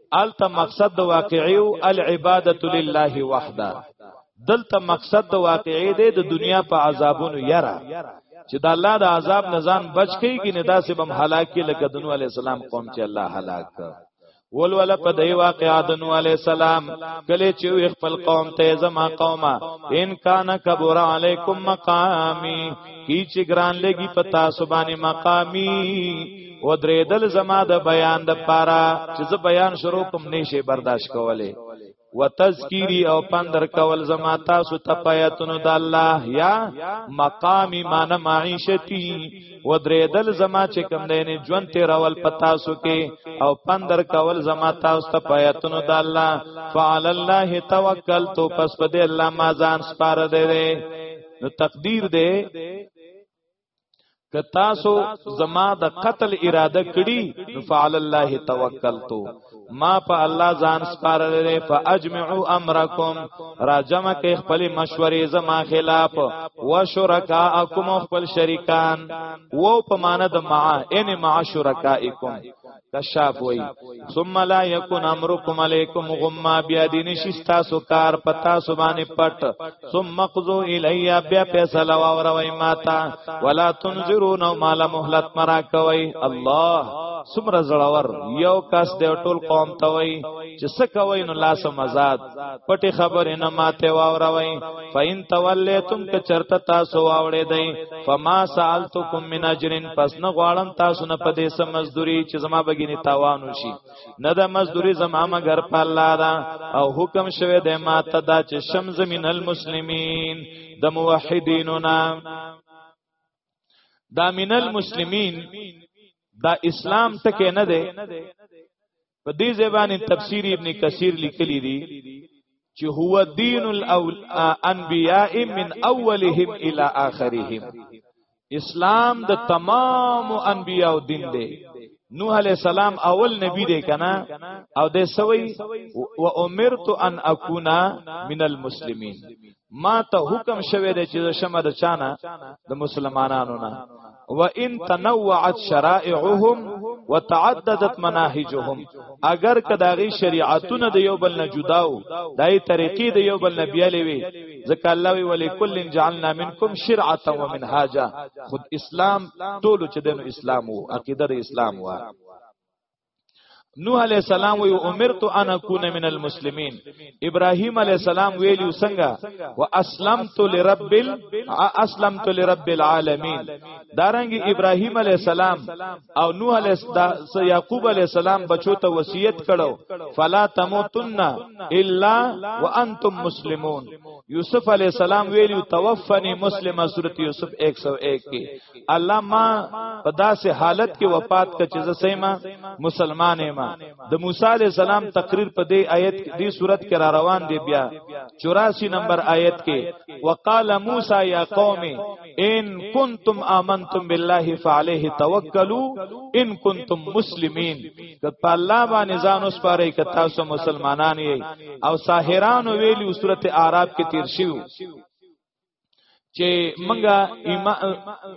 Speaker 1: الته مقصد د واقعي او العبادت لله وحده دلته مقصد د واقعي دی د دنیا په عذابونو یرا چې د الله د عذاب نزان بچ کیږي نه داسې بم هلاکی لکه د نوح علی السلام قوم چې الله هلاک کړ ول ول په دی واقعا د نو علی السلام کله چې خپل قوم ته زما قومه ان کان کبر علیکم مقامی کی چې ګران لګي پتا سبانه مقامی او درېدل زما د بیان د پاره چې زه بیان شروع کوم نشي برداشت کوله وتذکری او پندر کول زما تاسو ته پیاتونو د الله یا مقامی مان معیشتی و درېدل زما چې کوم دین ژوند ته راول پتا سو کې او پندر کول زما تاسو ته پیاتونو د الله فعل الله توکلت پس په دې الله ما ځان سپار دې نو تقدیر دې که تاسو زما د قتل اراده کړی نو فعل الله توکلتو ما په الله ځان سپارلې فاجمعوا امرکم راجم کې خپل مشورې زما خلاف وشرکاءکم خپل شریکان وو په معنا د مع ان مع شرکائکم کشاف وای ثم لا یکون امرکم علیکم غما بیا دین شستا سو کار پتا سو باندې پټ ثم قضو الیا بیا فیصله واور وای ماتا ولا تنذرون مال مهلت مرا کوي الله سمر زړور یو کس دی ټول قوم ته وای چې څه کوي نو لاس مزاد پټي خبرې نه ماته واوروي فین تولیتم که چرته تاسو واوړې دی فما سالتکم من اجرن پس نه غواړم تاسو نه پدې سم مزدوري چې زما بګینی تاوان وشي نه د مزدوري زما مگر په الله دا او حکم شوه د ماته دا چې شم زمین المسلمین د موحدینو نام دا من المسلمین دا اسلام تکه نه ده په دې زبانه تفسیر ابن کثیر لیکلی دی چې هو دین الانبیاء من اولهم الی اخرهم اسلام د تمام انبیاء او دین دی نوح علی السلام اول نبی دی کنا او د سوی و امرت ان اکونا من المسلمین ما ته حکم شوه دی چې شمه د چانه د مسلمانانو نه و ان تنوعت شرائعهم وتعددت مناهجهم اگر کداغي شریعتونه د یو بل نه جداو دای طریقې د یو بل نه بیلې وي ځکه الله وی ولی کل جعلنا منکم شرعه و منهاجا خود اسلام ټول چې د اسلام او عقیده د اسلام و نوح علی السلام وی امرت ان اكون من المسلمین ابراهیم علی السلام ویلو څنګه واسلمت لرب اسلمت لرب العالمین دارنګ ابراهیم علی السلام او نوح علی یعقوب علی السلام بچو ته وصیت کړو فلا تموتن الا وانتم مسلمون یوسف علی السلام ویلو توفنی مسلمه سورۃ یوسف 101 کې الله ما په داسې حالت کې وفات ک چې زسې ما مسلمان ما د موسی علی السلام تقریر په دې آیت دې صورت کې را روان دی بیا 84 نمبر آیت کې وقال موسی یا قوم ان کنتم آمنتم بالله فعليه توکلوا ان کنتم مسلمین د په الله باندې ځان اوس پاره ک تاسو مسلمانان یې او ساحران ویلی صورت اعراف کې تیر شیو چې منګه ایمان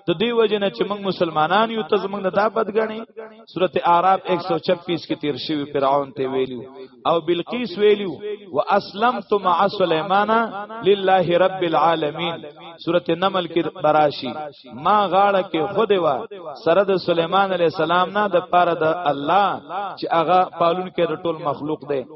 Speaker 1: د دې وجه نه چې موږ مسلمانان یو ته زمنګ نه دا بدګنی سورته اعراف 126 کې تیر شوی فرعون ته ویلو او بلقیس ویلو واسلمت مع سليمان لله رب العالمین سورته نمل کې براشي ما غاړه کې خود وا سره د سليمان عليه السلام نه د پاره د الله چې هغه پالون کې د ټول مخلوق دی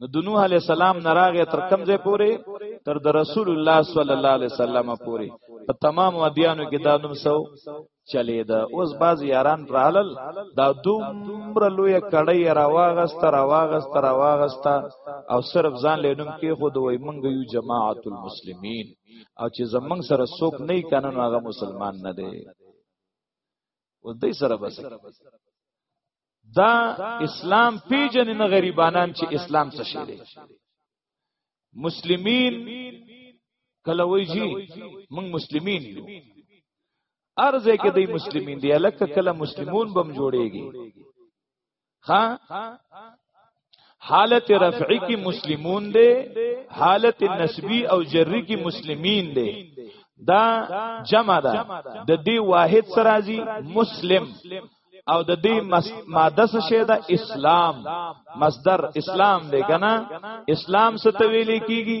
Speaker 1: نو د نوح علی السلام نه راغی تر کوم ځای پورې تر د رسول الله صلی الله علیه وسلم پورې په تمام ودیانو کې دا نوم سو چلی دا اوس باز یاران رالل دا دومره لوی کړی راواغست راواغست راواغست او صرف ځان لینم کې خود وای مونږ یو جماعت المسلمین او چې زمنګ سره څوک نه کنه نو هغه مسلمان نه دی او دې سره بس دا اسلام پیجن نه غریبانان چې اسلام څه شي دی مسلمین کله وی جی موږ مسلمین یو ارزه کې دی مسلمین دی الکه کله مسلمون بم جوړیږي ها حالت رفعی کی مسلمون دی حالت نسبی او جری کی مسلمین دی دا جمع ده د دې واحد سرازی مسلم او د دې ماده څه شه ده اسلام مصدر اسلام دی کنه اسلام څه ته ویل کیږي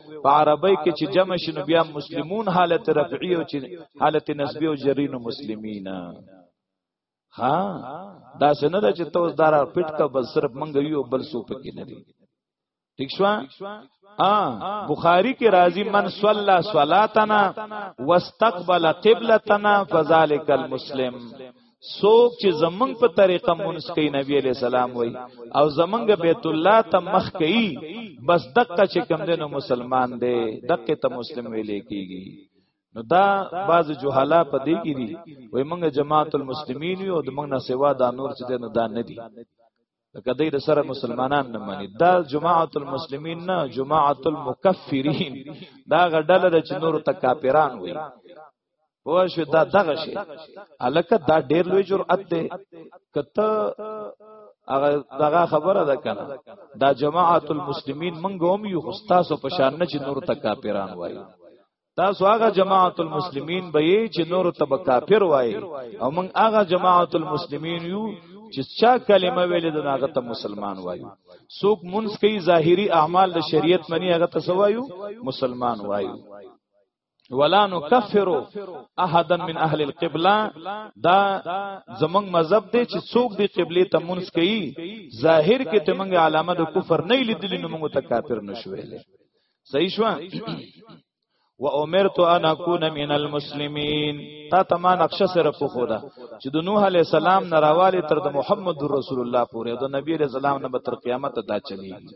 Speaker 1: په عربی کې چې جمع شنو بیا مسلمون حالت رفعی او چې حالت نسبی او جرین مسلمینا ها دا څنګه ده چې توس دارا پټ کا بس صرف منګ یو بل سو پکې نه دي ٹھیک شو ا بخاری کې راضی من صلا صلاتنا واستقبل قبلتنا فذلک المسلم سوک چې زمنګ په طریقه مونږ کوي نبی علی سلام وای او زمنګ بیت الله ته مخ کوي بس دقه چې کم دینو مسلمان دی دقه ته مسلم ویل کیږي نو دا بعض جهالا په دې کې دي وای مونږ جماعت المسلمین یو د مونږ نه سوا دا نور چې دینو دا نه دي لکه دای د سره مسلمانان نه مانی دا جماعت المسلمین نه جماعت المکفرین دا غډل د چنور ته کافران وای پوه شو دا دغه شي الکه دا ډیر لوی جرأت دی کته هغه دغه خبره ده کنه دا جماعت المسلمین منګوم یو خستاسو په شان نه چې نور ته کاپیران وایي تاسو هغه جماعت المسلمین به یې چې نور ته به کافر وایي او موږ هغه جماعت المسلمین یو چې چا کلمه ویلې د هغه ته مسلمان وایو څوک منځ کوي ظاهری اعمال د شریعت منی هغه ته سوایو مسلمان وایو ولا نکفر احدا من اهل القبلة دا زمنګ مذهب دی چې څوک دی قبله ته منځ کوي ظاهر کې ته منګه علامه د کفر نه لیدلی نو موږ ته کافر نشویل صحیح شو و امرت ان اكون من المسلمين تا ته ما نقشه سره په خوده چې د نوح عليه السلام نه راواله تر د محمد رسول الله پورې د نبی رسول الله نه تر قیامت دا چلیږي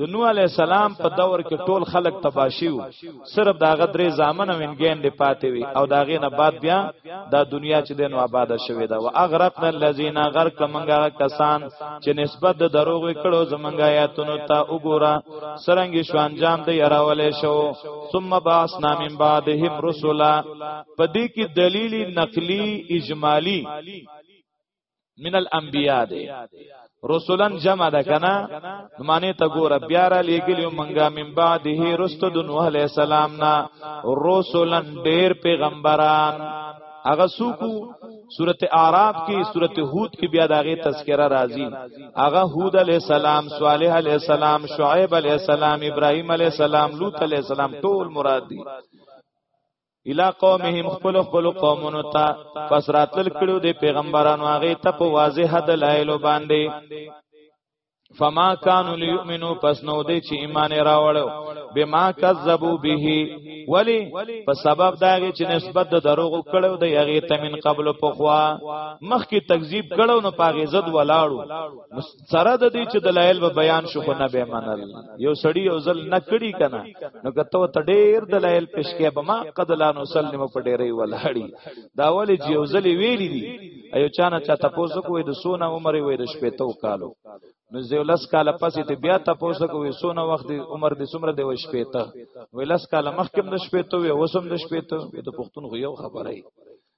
Speaker 1: د نوح علی السلام په دور کې ټول خلک تباشیو صرف دا غدرې زامن او انګین دی پاتې وي او دا غې نه بعد بیا دا دنیا چې دنو آباد شوه دا واغرقنا الذين غرق منګه کسان چې نسبت د دروغ وکړو زمنګ آیاتونو ته وګوره سرنګ شو انجام دی راولې شو ثم باسنا من بعدهم رسلا پدې کې دلیل نقلی اجمالی من الانبیاء دی رسولن جمع ده کنا معنی ته ګور بیا را لېګلی منګه من بعده رست د نوح علی السلام نا رسولن ډیر پیغمبران هغه سوکو سورته اعراف کې سورته هود کې بیا داغه تذکرہ راځي هغه هود علی السلام صالح علی السلام شعیب علی السلام ابراهیم علی السلام لوط علی السلام ټول مراد دي الا قومهم خپل خپل قومونو ته پس راتل کړو د پیغمبرانو هغه ته په واضح دلایل باندې فما كانوا ليؤمنوا پس نو دی چې ایمان راوړو بما كذبوا به ولی په سبب داږي چې نسبت د دروغ کړو د یغی تمن قبل پخوا مخکې تکذیب کړو نو پاغه زد ولاړو سره د دې چې دلایل به بیان شو خو نه به منل یو سړی یو ځل نه کړي کنه نو کته ته ډیر دلایل پیش کې به ما قد لا نسلم په ډیرې ولاړی دا ولې چې یو ځل ویلی دي ایو چانه چا تاسو کوی د سونه عمر وي د شپې تو کالو نو زیولس کال پسې ته بیا تاسو کوی سونه وخت عمر د سمره دی وشپې ته ولس کال مخکم د شپې ته وي اوسم د شپې ته د پښتون غو یو خبره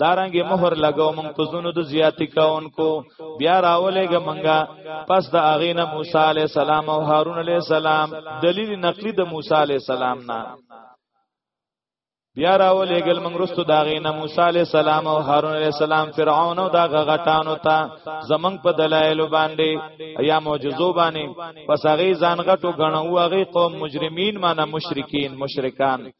Speaker 1: دارنګ مہر لګاو مونږ په زونو د زیاتی کاونکو بیا راولېګ مونږه پس د اغه نه موسی علی السلام او هارون علی السلام دلیل نقلی د موسی علی السلام نه بیا راولېګل مونږ رستو د اغه نه موسی علی السلام او هارون علی السلام فرعون او دا غټانو ته زمنګ په دلایل باندې یا معجزو باندې پس هغه ځان غټو غنو هغه قوم مجرمین معنی مشرکین مشرکان مشرکان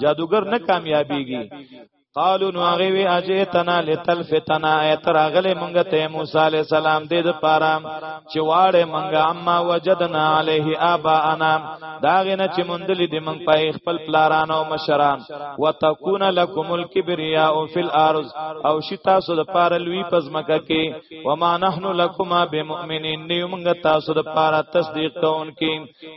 Speaker 1: جادوګر نه کامیابیږي قالو نو هغه وی اجیتنا لتلفتنا ایتر اغله مونږ ته موسی علی السلام دې د پاره چې واړې مونږ اما وجدنا علیه ابانا داغه نه چې مونږ دې دې مونږ پای خپل پلاران او مشران وتكون لكم الكبرياء فی الارض او شي تاسو د پاره لوی پزمکه کې وما نحنو لكما بمؤمنین نیو مونږ تاسو د پاره تصدیق کوونکې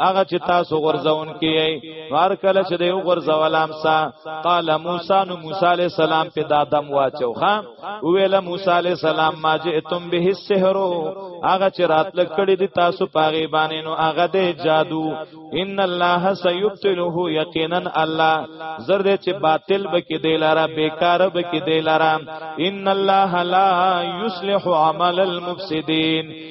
Speaker 1: هغه چې تاسو غرزون کیي هر کله چې یو غرزولام سا قال موسی نو موسی علی السلام په دادم واچو خام ویل موسی علی السلام ما جئتم به السحر هغه چې راتل کړي دي تاسو پاغي باندې نو هغه د جادو ان الله سيبتله یقینا الله زر دې چې باطل بکې دی لاره بیکار بکې دی لاره ان الله لا يصلح عمل المفسدين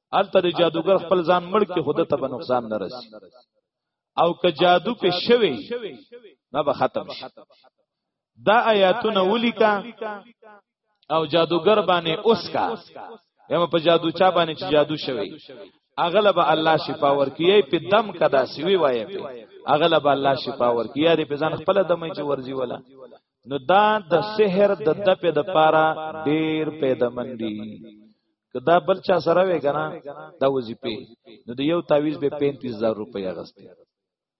Speaker 1: الته د جادوګر خپل ځان مړ کې خود ته به نقصان نه رسی او که جادو په شوي نه به ختم شي دا آیاتونه ولیکا او جادوګر باندې اوس کا یم په جادو چا باندې چې جادو شوی اغلب الله شفا ورکیه په دم کدا سوی وایې په اغلب الله شفا ورکیه دې په ځان خپل دمه چې ورزی ولا نو دا د سحر د دپې د پاره ډیر پیدمن دي کدا بل چا سره وې کنه دا وظیفه نو د یو تعویز به 35000 روپیا غسته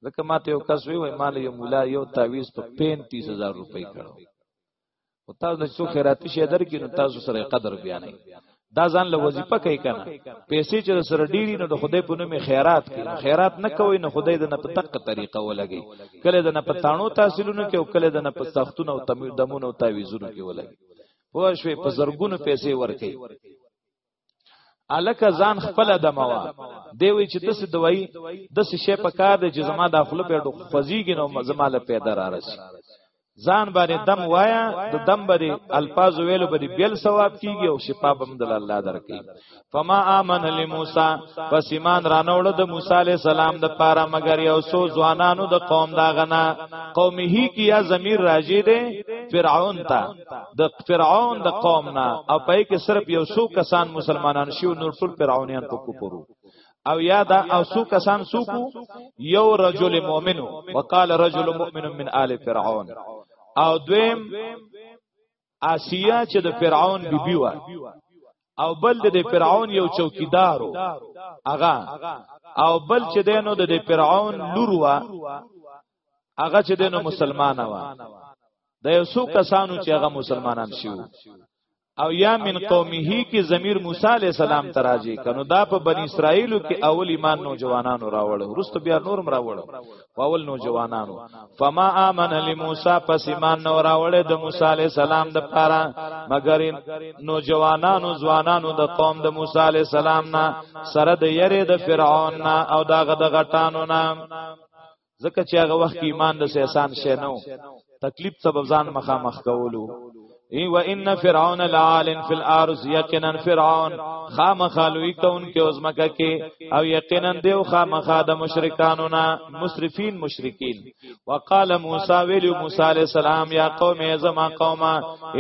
Speaker 1: ځکه ماته یو کس وی وای مال یو مولا یو تعویز په 35000 روپۍ کړو او تاسو د څو خیراتي شه درکې نو تاسو سره قدر بیانې دا ځان له وظیفه کوي کنه پیسې چې سره ډیری نو د خدای په نوم خیرات کوي خیرات نه کوي نو خدای د نه په تک طریقه ولګي کله د نه په تانو تحصیلونه کوي او کله د نه په سختونه او تمیر دمونه او تعویذونه کوي ولګي پوه شوې په زرګونو پیسې ورکي الکه ځان خپل دموا دی وی چې دسه دوايي دسه شی په کار دی چې زما د خپل په ډو خوځيږي نو زما له پیدا را رسي ځان باندې دم وایا د دم باندې الفاظ ویلو باندې بیل ثواب کیږي او شفا بم د الله درکې فما امن لموسی پس ایمان رانوړ د موسی علی السلام د پاره مگر یو سو ځوانانو د قوم دا غنا قومه کیا ضمیر راجی دی فرعون ته د فرعون د قوم نه او پای کې صرف یو سو کسان مسلمانان شو نور ټول فرعونیان په کوپرو او یا دا او سو کسان سوکو یو رجل مؤمن وقال رجل مؤمن من آل فرعون او دویم آسیا چې د فرعون بیبي و او بل د فرعون یو چوکیدارو اغا او بل چې دینو د فرعون لور و هغه چې دینو مسلمان و د یو سو کسانو چې هغه مسلمانان شیو او یا من قومه کې ضمیر موسی علی السلام تراجی کنو دا په بنی اسرائیلو کې اول ایمان نوجوانانو راوړ ورسته بیا نورم راوړ او اول نوجوانانو فما امن لموسی پس ایمان نو راوړ د موسی علی السلام د پاره مگر نوجوانانو ځوانانو د قوم د موسی علی السلام نه سره د یری د فرعون نه او داغه د غټانو نه ځکه چې هغه وخت ایمان د سیسان شې نو تکلیف سبب ځان مخامخ کولو ای و ان فرعون لعال فی الارض یقینا فرعون خامخالوی کون کې عظمکه کې او یقینا دیو خامخا د مشرکانو نه مسرفین مشرکین وقال موسی ویل موسی علیہ السلام یا قوم زما قومه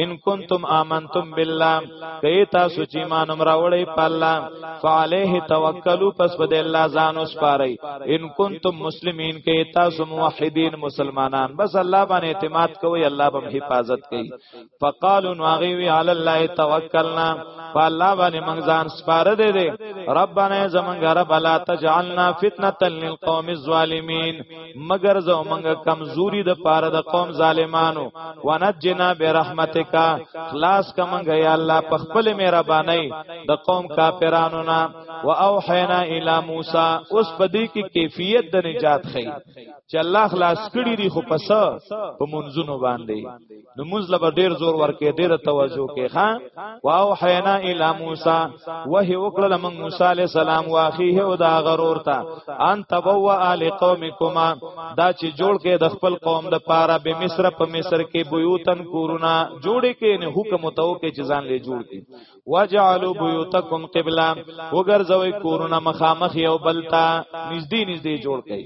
Speaker 1: ان کنتم آمنتم بالله کئ تاسو چې ایمان امراوړی په الله فعليه توکلوا پس بد الله ځان وسپارئ ان کنتم مسلمین کئ تاسو موحدین مسلمانان بس الله باندې اعتماد کوئ الله به حفاظت کوي فقالوا واغي وی علی الله توکلنا فالله باندې موږ ځان سپاره دې دې ربانه زمونږ رب لا تجعلنا فتنه للقوم الظالمین مگر زو منګ کمزوري د پاره د قوم ظالمانو ونجنا برحمتک خلاص کمنګ یا الله په خپل مهرباني د قوم کافرانو نا او اوحینا الی موسی اوس په دې کې کیفیت د نجات خي چې الله خلاص کړی دی خو پس په منځونو باندې نو موږ له ډیر زور ورکې ډیر توجه کې ها واو حینا الی موسی وه وکړه لمن موسی علی السلام واخیه او دا غرور تا ان تبوا ال قومکما دا چې جوړ کې د خپل قوم د پاره به مصر په مصر کې بیوتن کورونا جوړې کې نه حکم تو کې چې ځان لې جوړ کې وجعلوا بیوتکم قبلا وګرځوي کورونا مخامخ یو بلتا نږدې نږدې جوړ کړي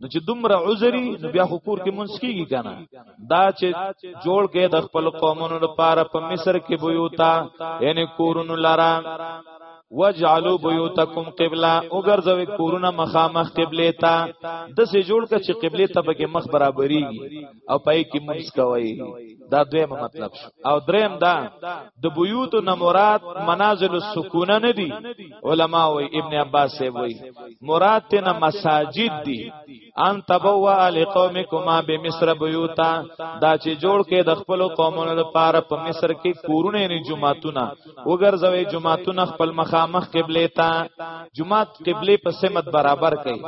Speaker 1: نو چې دومره عذري نو بیا خو کور کې مونږ کیږي کنه دا چې جوړ کې د خپل قومونو لپاره په مصر کې بيوتا یعنی کورونو لرا وجعلوا بيوتكم قبلا وګرځوي کورونه مخامخ قبله ته د سې جوړ کړي چې قبله ته به مخ برابرېږي او پای کې مونږ کوي دا دویم مطلب شو او دریم دا د بیوت نه مراد منازل السکونه نه دي علما وی ابن عباس وی مراد ته نه مساجد دي ان تبوا لقومکما بمصر بیوتا دا چې جوړ کې د خپل قومونو لپاره په مصر کې کورونه نه جمعهتونه وګرځوي جمعتون خپل مخامخ قبله ته جمعت قبله په سمت برابر کړي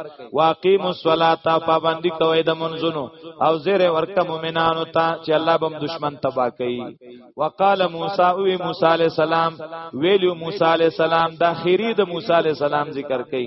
Speaker 1: واقیم الصلاه پابندي کوي د منځونو او زیر ورکه مؤمنانو ته چې الله بم دشمن تبا کوي وقال موسی او موسی عليه السلام ویلو موسی عليه السلام د اخیری د موسی عليه السلام ذکر کړي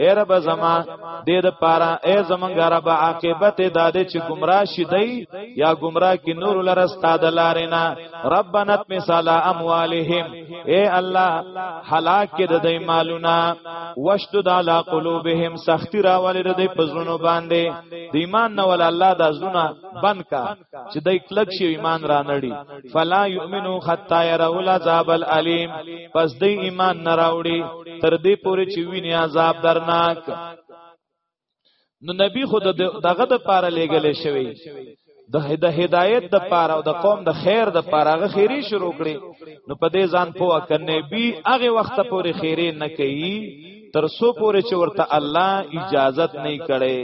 Speaker 1: اے رب زما دې د پاره اے زمونږ رب عاقبت د دې چې گمراه شي دی یا گمراه کې نور لره استاد لارینا ربنا مثال اموالهم اے الله هلاک کې د دې مالونه وشدد علی قلوبهم سختی راولې د دې پزونو باندې د ایمان نه ول الله د زونه بنکا چې دای کلک شي ایمان را نړي فلا یؤمنو حتا يروا العذاب الالم پس دې ایمان نه راوړي تر دې پورې چې ویني عذاب درناک نو نبی خود دغه د پاره لېګلې شوی د هدایت د پاره او د قوم د خیر د پاره غ خیری شروع کړي نو په دې ځان پوه کنه بي هغه وخت پورې خیری نه کوي تر سو پورې چې ورته الله اجازت نه کړي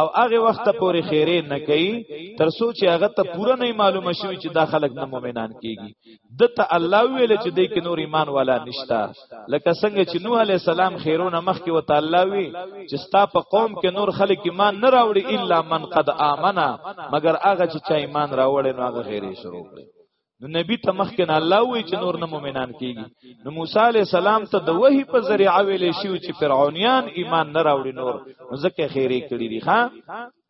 Speaker 1: او هغه وخت پورې خیره نه کوي تر سو چې هغه ته پوره نه معلومه شوی چې دا خلک نه مؤمنان کیږي دته الله ویل چې دای کې نور ایمان والا نشتا لکه څنګه چې نوح علی السلام خیرونه مخ کې وته الله وی چې ستا په قوم کې نور خلک ایمان نه راوړي الا من قد امنه مگر هغه چې چا ایمان راوړي نو هغه خیره شروع کړي نو نبی ته مخکې نه الله وی چې نور نه مؤمنان کیږي نو موسی علی السلام ته د وਹੀ په ذریعہ ویل شي چې فرعونیان ایمان نه راوړي نور ځکه خیری کړی دي ها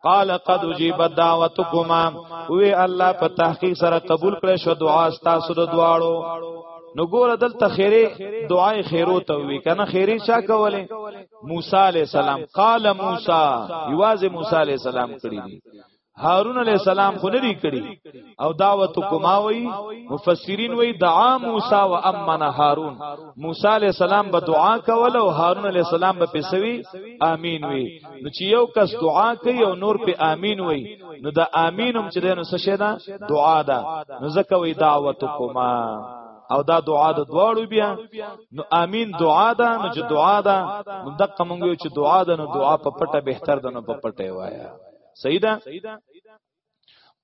Speaker 1: قال قد اجيب دعوتكما وی الله په تحقیق سره قبول کړ شو دعا تاسو د دواړو نو ګوره دلته خیره دعای خیرو ته وی کنه خیره چا کوله موسی علی السلام قال موسی یواز موسی علی السلام کړی دي هارون علی السلام خو نه دی کړی او دعوت کوما وی مفسرین وی دعا موسی و امن هارون موسی علی السلام به دعا کوله او هارون علی السلام به پسوی امین وی نو چې یو کس دعا کوي او نور په امین وی نو دا امین هم چې نو څه شه دا دعا ده نو زکه وی دعوت کوما او دا دعا د دواړو بیا نو امین دعا ده نو چې دعا ده نو دقه مونږ یو چې دعا ده نو دعا په پټه بهتر ده نو په پټه وایا صحیح ده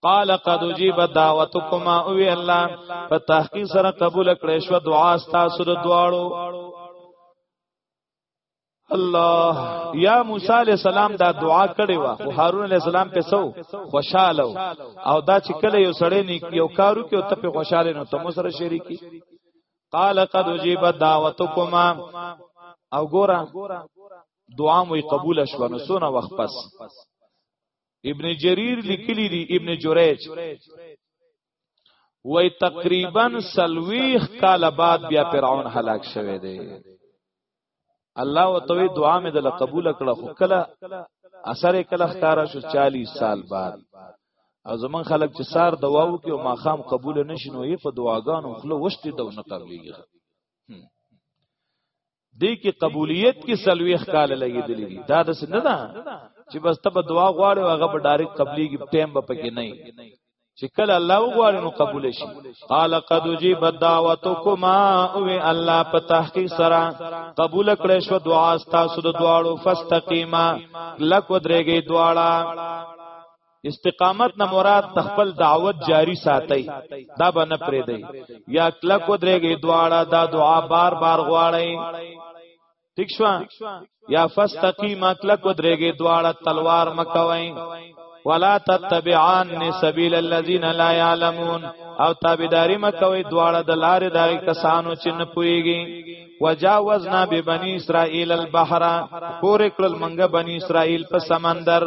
Speaker 1: قال قد اجيب دعوتكما او الله په تحقیق سره قبول کړې شو دعا تاسو د دواړو الله یا موسی علی السلام دا دعا کړې و او هارون علی السلام په سو خوشاله او دا چې کله یو سړی نیک یو کارو کې او ته په خوشاله نو ته مو سره شریکی قال قد اجيب دعوتكما او ګورا دعا مو قبول شوه نو سونه وخت پس ابن جریر لیکلی دی ابن جریج وای تقریبا سلویخ کال بعد بیا فرعون هلاک شوه دی الله وتوی دعا مې د قبول کړه خو کله اثر کله ښکارا شو 40 سال بعد او زمون خلک چې سار دعا وکي او ماخام قبول نشي نو یې په دعاګانو خلو وشتي دو نه قبليږي دې کې قبولیت کې سلويخ کال لګېدلې دي دا داس نه ده چې بس ته به دعا غواړې او هغه به ډایرکټ قبليږي ټیم به پکې نه چې کله الله وغواړي نو قبول شي قال قد جيب دعوتكما او الله په تحقیق سره قبول کړې شو دعا تاسو د دعاړو فاستقیما لکه درېږي دعاړه استقامت نه مراد تخپل دعوت جاری ساتي دا به نه پرې دی یا کلک ودرېږي دواړه دا دعا بار بار غواړي ٹھیک شو یا فاستقیما کلک ودرېږي دواړه تلوار مکوي ولا تتبعان سبیل الذین لا یعلمون او تابعداری مکوي دواړه د لارې د کسانو چې نه پويږي وجاوزنا ببنی اسرائیل البحر پورې کړل منګه بنی اسرائیل په سمندر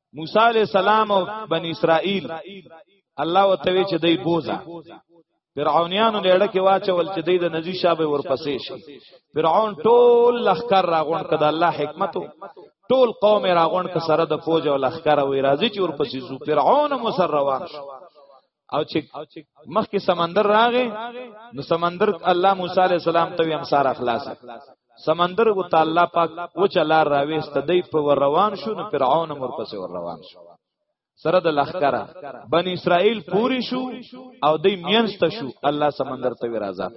Speaker 1: موسی علی السلام او بنی اسرائیل الله وتوی چې دای بوزا فرعونیانو لړه کې واچول چې دای د نزی شابه ورپسې شي فرعون ټول لخر راغون کده الله حکمت ټول قوم راغون ک سره د فوج او لخر وی راځي چې ورپسې زو فرعون مسر روان شو او چې مخکې سمندر راغې نو سمندر الله موسی عليه السلام ته هم سار اخلاص سمندر او تعالی پاک او چلار راويست دی په روان شو نو فرعون مر پسې ور روان شو سره د لخرا بنی اسرائیل پوری شو او دی مینست شو الله سمندر ته راځه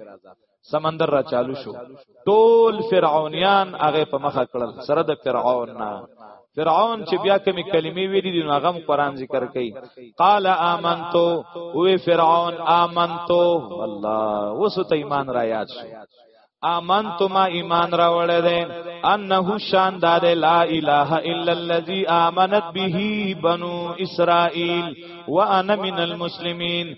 Speaker 1: سمندر را چالو شو ټول فرعونیان هغه په مخه کړل سره د فرعون نه فرعون چې بیا کمی کلمې ویلې دي نو هغه قرآن ذکر کوي قال آمنتو وی فرعون آمنتو الله وسو ته ایمان را یاد شو آمن تو ما ایمان راوړی دی انه شان دار لا اله الا الذي امنت به بنو اسرائيل وانا من المسلمين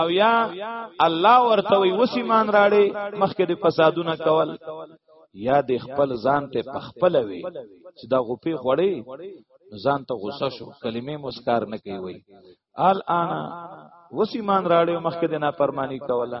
Speaker 1: او یا الله ورته وی وسی مان راړي مخکې د فسادونه کول یا د خپل ځان ته پخپل وی چې دا غپی خړې ځان ته غوسه شو کلمې مسکار نه کوي وی آل انا وسی مان راړي مخکې د نافرمانی کوله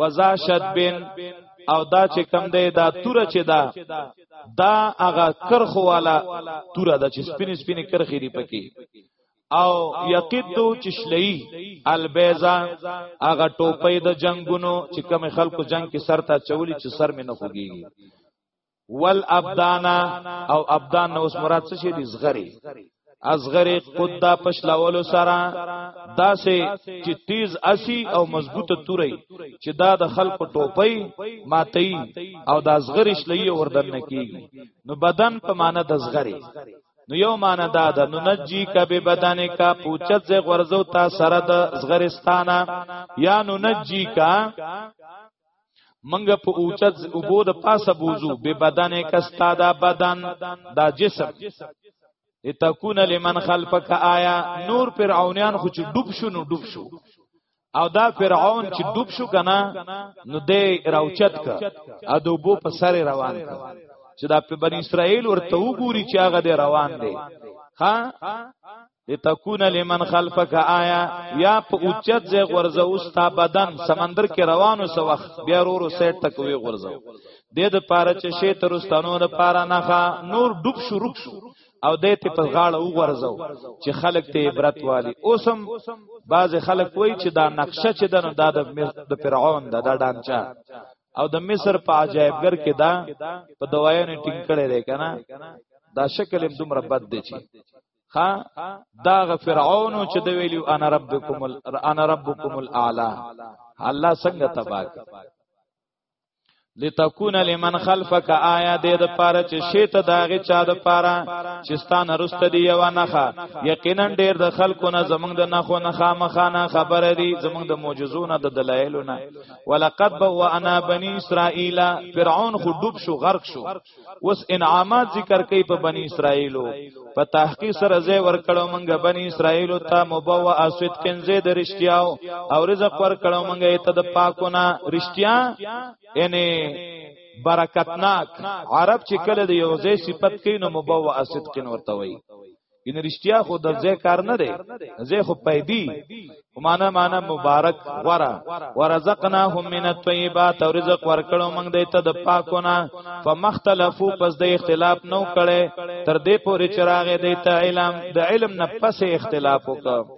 Speaker 1: وزا شد بن او دا چې کم دی دا توره چې دا دا هغه کرخ والا توره دا چې سپین سپین کرخې دی پکې او یقیدو چشلئی البیزا هغه ټوپې د جنگونو چې کم خلکو جنگ کې سر ته چولی چې سر مې نه خوږي ول ابدانا او ابدان نو اوس مراد څه شي دي زغری ازغری قدا پښلولو سره داسې چې تیز اسی او مضبوطه توري چې دا د خلکو ټوپۍ ماتي او د ازغری شلې وردن کیږي نو بدن په معنی د ازغری نو یو معنی دا ده نو نجی کا به بدن کا پوچت زه غرزو تا سره د ازغرستانه یا نو نجی کا منګه په اوچت اوبو د پاسه بوزو به بدن کستا دا بدن دا جسم لتكون لمن خلفك آیا نور فرعونیان خو چې ډوب شو نو ډوب شو او دا فرعون چې ډوب شو کنه نو دې راوچت کا ا دوبو په سر روان کا چې دا په بنی اسرائیل ورته وګوري چې هغه دې روان دي ها لتكون لمن خلفك آیا یا په اوچت ځای غورځه اوس تا بدن سمندر کې روانو سو وخت بیا ورو سیټ تک وی غورځو د د پاره چې شی ترستانو د پاره نه نور ډوب شو رک شو او د ته په غاړه وغورځو چې خلک ته عبرت والی اوسم بعض خلک وای چې دا نقشه چې دنو دا د فرعون دا د ډانچا او د مصر په عجایبګر کې دا په دوايانه ټینګ کړي دی کنه دا شکل هم دومره بد دی چې ها دا غ فرعون چې د ویلو انا ربکم ال... انا ربکم الاعلى الله څنګه تباک لتكون لمن خلفك آیا د د پاره چې شیت داغه چا د پاره چې ستان رست دی یو نخا یقینا ډیر د خلکو نه زمنګ د نخو نخا مخانه خبر دی زمنګ د معجزونه د دلایلونه ولقد بو انا بنی اسرائیل فرعون خو ډوب شو غرق شو اوس انعامات ذکر کوي په بنی اسرائیلو په تحقیق سره زې ورکړو مونږه بنی اسرائیلو ته مبوا اسد کنزه د رښتیاو او رزق ورکړو مونږه ته د پاکونه رښتیا یعنی برکتناک عرب چې کله د یو ځای صفت کینو مبوا اسد کین ورته وایي ان رښتیا خو د ځای کار نه دی ځای خو پیدي معنا معنا مبارک ورا ورزقناهم من الطيبات او رزق ورکړو موږ دې ته د پاکونه فمختلفو پس د اختلاف نو کړي تر دې پورې چراغ دې ته علم د علم نه پس اختلاف وکړو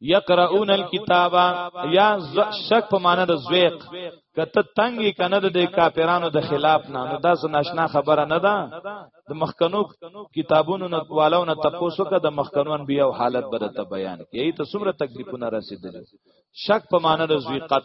Speaker 1: یقرؤون الكتاب یا شک په معنی د زویق کته تنګي کنه د کافرانو د خلاف نه نو دا ناشنا خبره نه ده د مخکنو کتابونو نه والو نه تاسو کا د مخکنو انبیو حالت بده ته بیان کیږي ته څومره تکلیفونه رسیدل شک په معنی د زویقت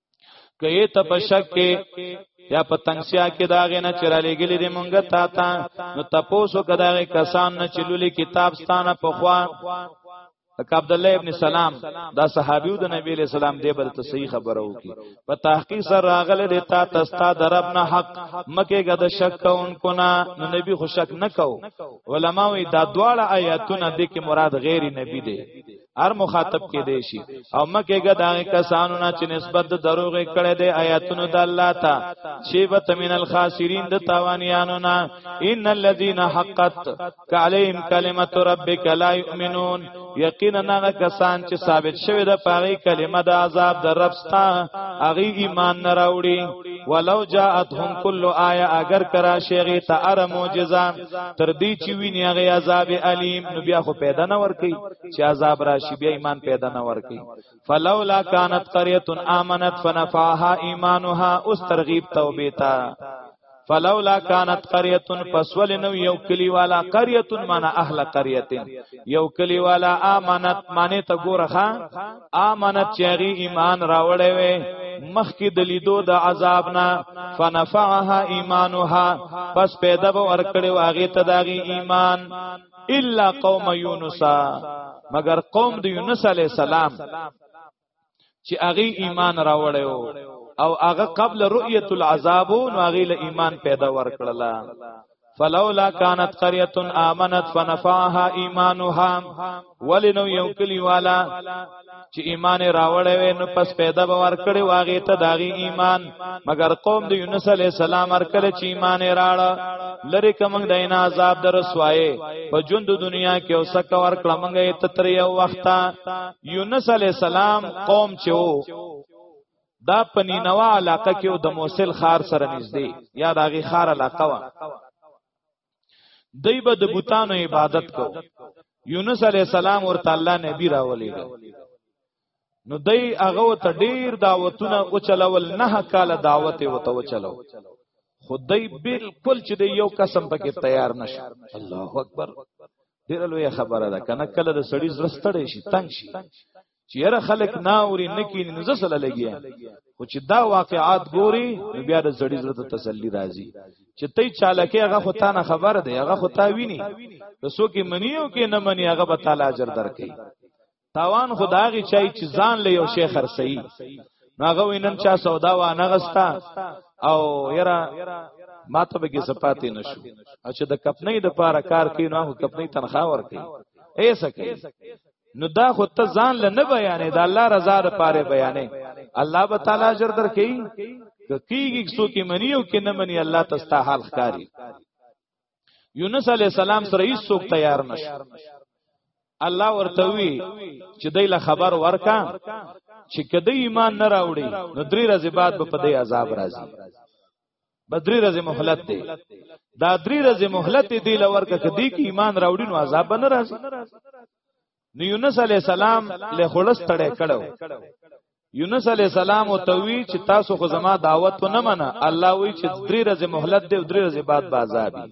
Speaker 1: کئ ته په شک کې یا په تنگسیا کې داغه نه چر لګلې دې مونږ تا تا نو تاسو کداغه کسان نه چلولې کتاب ستانه په خوا لکه عبد الله ابن سلام دا صحابیو د نبی له سلام دی بل ته صحیح خبره وکي په تحقیق سره راغله د تا تستا درب نه حق مکه غد شک کونکو نه نو نبی خو شک نه کو علماوی دا دواړه آیاتونه د کې مراد غیر نبی دی هر مخاطب کې دی شي او مکه ګه دا کسانو نه چې نسبت د دروغ کړي د آیاتونو د الله ته شی به تمن الخاسرین د تاوانیانو نه ان الذين حقت عليهم کلمت ربک لا یؤمنون یقینا هغه کسان چې ثابت شوی د پاره کلمه د عذاب د رب ستا هغه ایمان نه راوړي ولو جاءتهم كل آیه اگر کرا شیغه ته ار معجزه تر دې چې ویني هغه عذاب الیم نو بیا خو پیدا نه ورکی چې عذاب راشي بیا ایمان پیدا نه ورکی فلولا کانت قريه امنت فنفعها ایمانها اوس ترغیب توبه تا فلولا كانت قريه فسول نو یو کلی والا قريه معنا اهل قريه یو کلی والا امانت معنی ته ګورخه امنت چاغي ایمان راوړې وې مخکې د لیدو د عذاب نه فنفعها ایمانها پس پیدا به ورکړې واغې ته داغي ایمان الا قوم یونس مگر قوم د یونس علی السلام چې هغه ایمان راوړې وو او هغه قبل رؤیت العذاب نو هغه له ایمان پیدا ورکړله فلولا كانت قريه امنت فنفعها ايمانها ولنو یو کلی والا چې ایمان راوړې وې نو پس پیدا به ور کړې واغې ته داغي ایمان مگر قوم د یونس علی السلام ور کړې چې ایمان راړ لری کوم د اینا عذاب در سوایې په ژوند دنیا کې او سک ور کړه مونږه ته تر یو وخت یونس علی السلام قوم چې وو دا پنینوا علاقه کې د موصل خار سره نږدې یا داغي خار علاقه و دوی به د بوتانو عبادت کو یونس علی السلام ورته الله نبی راولېږ نو دای هغه ته ډیر دعوتونه او چلول نه کاله دعوت او ته چلو خدای بالکل چې د یو قسم پکې تیار نشه الله اکبر ډیر لوی خبره ده کنه کله د سړی زړه ستړی شي تنگ شي چې هر خلک ناوري نکینی نو زسل لګیا خو چې دا واقعات ګوري نو بیا د زړی زړه ته تسلی راځي چې تی چالکه هغه خو تا نه خبر دی هغه خو تا ویني نو څوک منیو کې نه منی هغه به تعالی اجر درکې تاوان خدایږي چای چې ځان له یو شیخ خرسي هغه وینن چا سودا و نه غستا او یرا ماته به کې سپاتې نشو اچھا د کپنې د پاره کار کوي نو کپنې تنخواه ورکړي ایسه کوي نو دا خو ته ځان له نه بیانې دا الله رضا د پاره بیانې الله به تعالی اجر درکې کیږي څو کې منی او کې نه منی الله تستا حال ښکاری یونس علی السلام سره هیڅ څوک تیار نشو الله ورته وی چې دای له خبر ورکا چې کدی ایمان نه راوړي نو درې ورځې بعد به په دې عذاب راځي بدری رز مهلت دی دا درې رز مهلت دی لورکه کدی کی ایمان راوړي نو عذاب نه راځي نو یونس علی السلام له خلص تړه کړو یونس علی السلام او توی چې تاسو خو زما دعوت نه منه الله وی چې درې رز مهلت دی او درې رز بعد بازابي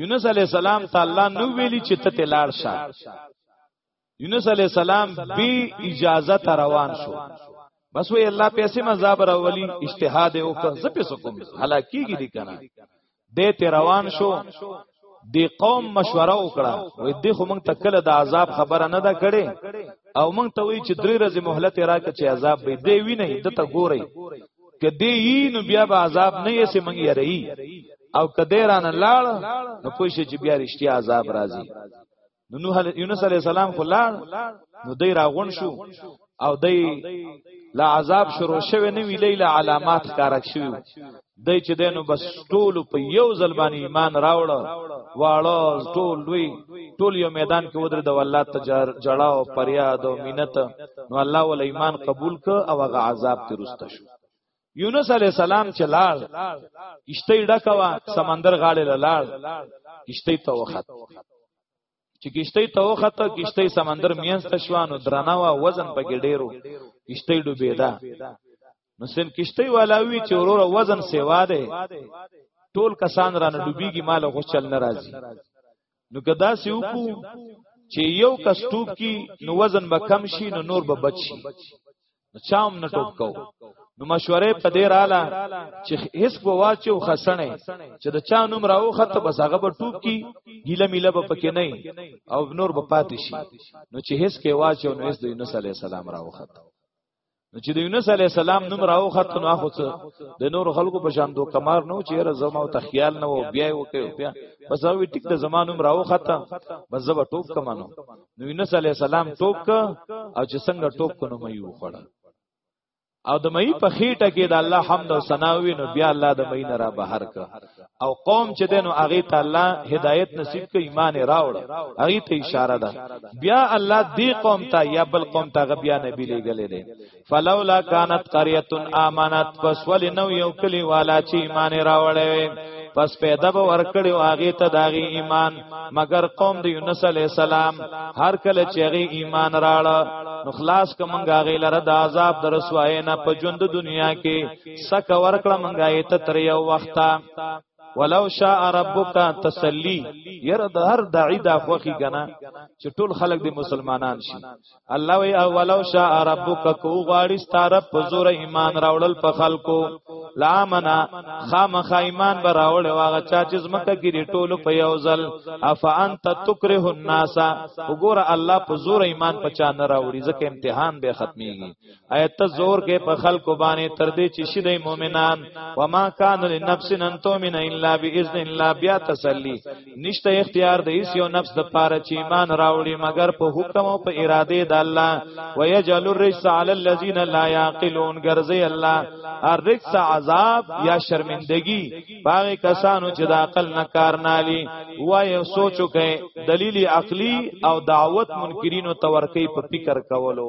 Speaker 1: یونس علی السلام تعالی نو ویلی چې ته تلار شه یونس علی السلام بی اجازه ته روان شو بس وی الله پیسې مزاب راولي اجتهاد وکړه زه پیسې کوم هلاکیږي دي کنه دې ته روان شو دی قوم مشوره وکړه وې د خو مونږ تکل د عذاب خبره نه ده کړې او مونږ ته وی چې درې ورځې مهلت راکړه چې عذاب به دی وی نه د ته ګوري کدی یی نو بیا به عذاب نه یې سي مونږ یری او کدی رانه لاړ نو پوه شي چې بیا رښتیا عذاب راځي نو نوح یونس علی السلام خو لاړ نو دی راغون شو او دی لا عذاب شروع شوه نه وی لیلا علامات کارک شو دی چې دینو بس ټول په یو ځل باندې ایمان راوړ واړو ټول لوی ټول یو میدان کې ودر د الله ته جړا او پریاد او مینت نو الله ول ایمان قبول ک او هغه عذاب ترسته شو یونس علی السلام چې لاړ کشته ډکوا سمندر غاړې لاړ کشته ته وخت چې کشته ته وخت کشته سمندر مینځ ته شوانو درنه وا وزن پکې ډیرو کشته ډوبېدا نو سم کشته والاوی چې ورور وزن سیوا ده ټول کسان را نه ډوبېږي مال غوښ چل ناراضي نو کدا سی وکړو چې یو کس ټوب کی نو وزن به کم شي نو نور به بچ شي چاوم نه ټوب کو نو مشوره په دې رااله چې هیڅ په واچو خسنې چې د چا نوم راو خط بس هغه به ټوب کی ګیله میله به پکې نه او نور به پاتې شي نو چې هیڅ کې واچو نو هیڅ د یونس علی السلام راو خط نو چې د یونس علی السلام نوم راو خط نو اخو څه د نور خلکو په شان دو کمار نو چې را زما او تخیال نو بیا وکي بیا بس او ټیک د زمانو راو خط بس زب ټوپ کمانو نو یونس علی السلام ټوپ ک او چې څنګه ټوپ کنو مې یو خړل او د مې په خېټه کې د الله حمد او ثنا وي نو بیا الله د مې نه را بهر ک او قوم چې دینو هغه ته الله هدایت نصیب کوي ایمان راوړ هغه ته اشاره ده بیا الله دی قوم ته یا بل قوم ته غبیا نبی لګلې ده فلولا کانت قريه امنت پس ول نو یو کلی والا چې ایمان راوړې پس پیدا به ورکړي واغې ته داغي ایمان مگر قوم د یونس علی السلام هر کله چې غي ایمان راړه نو خلاص کومګه غي لره د عذاب درسوای نه په ژوند دنیا کې سکه ورکړه مونږه ایت تر یو وخته ولو شاء ربک تسلی ير د هر داعی دا خوخي کنه چې ټول خلک د مسلمانان شي الله وی ولو شاء ربک کو غاړي ستاره په زور ایمان راوړل په خلکو لا منا خامخ ایمان به راوړ واغه چا چې زمکه ګری ټول په یو ځل اف انت تکره الناس وګوره الله په زور ایمان په چا نه راوړي ځکه امتحان به ختميږي ایت زور کې په خلق باندې تر دې چې شیدې مؤمنان وما کان لنفس ان تؤمن الا باذن الله بیا تسلی نشته اختیار د هیڅ یو نفس د پاره چې ایمان راوړي مگر په حکم او په اراده د الله ويجعل الرجس على الذين لا يعقلون غرزي الله الرجس عذاب یا شرمندگی باغ کسانو چې د عقل نه کار نالي وای سوچو کې دلیل عقلی او دعوت منکرینو تورکی په فکر کولو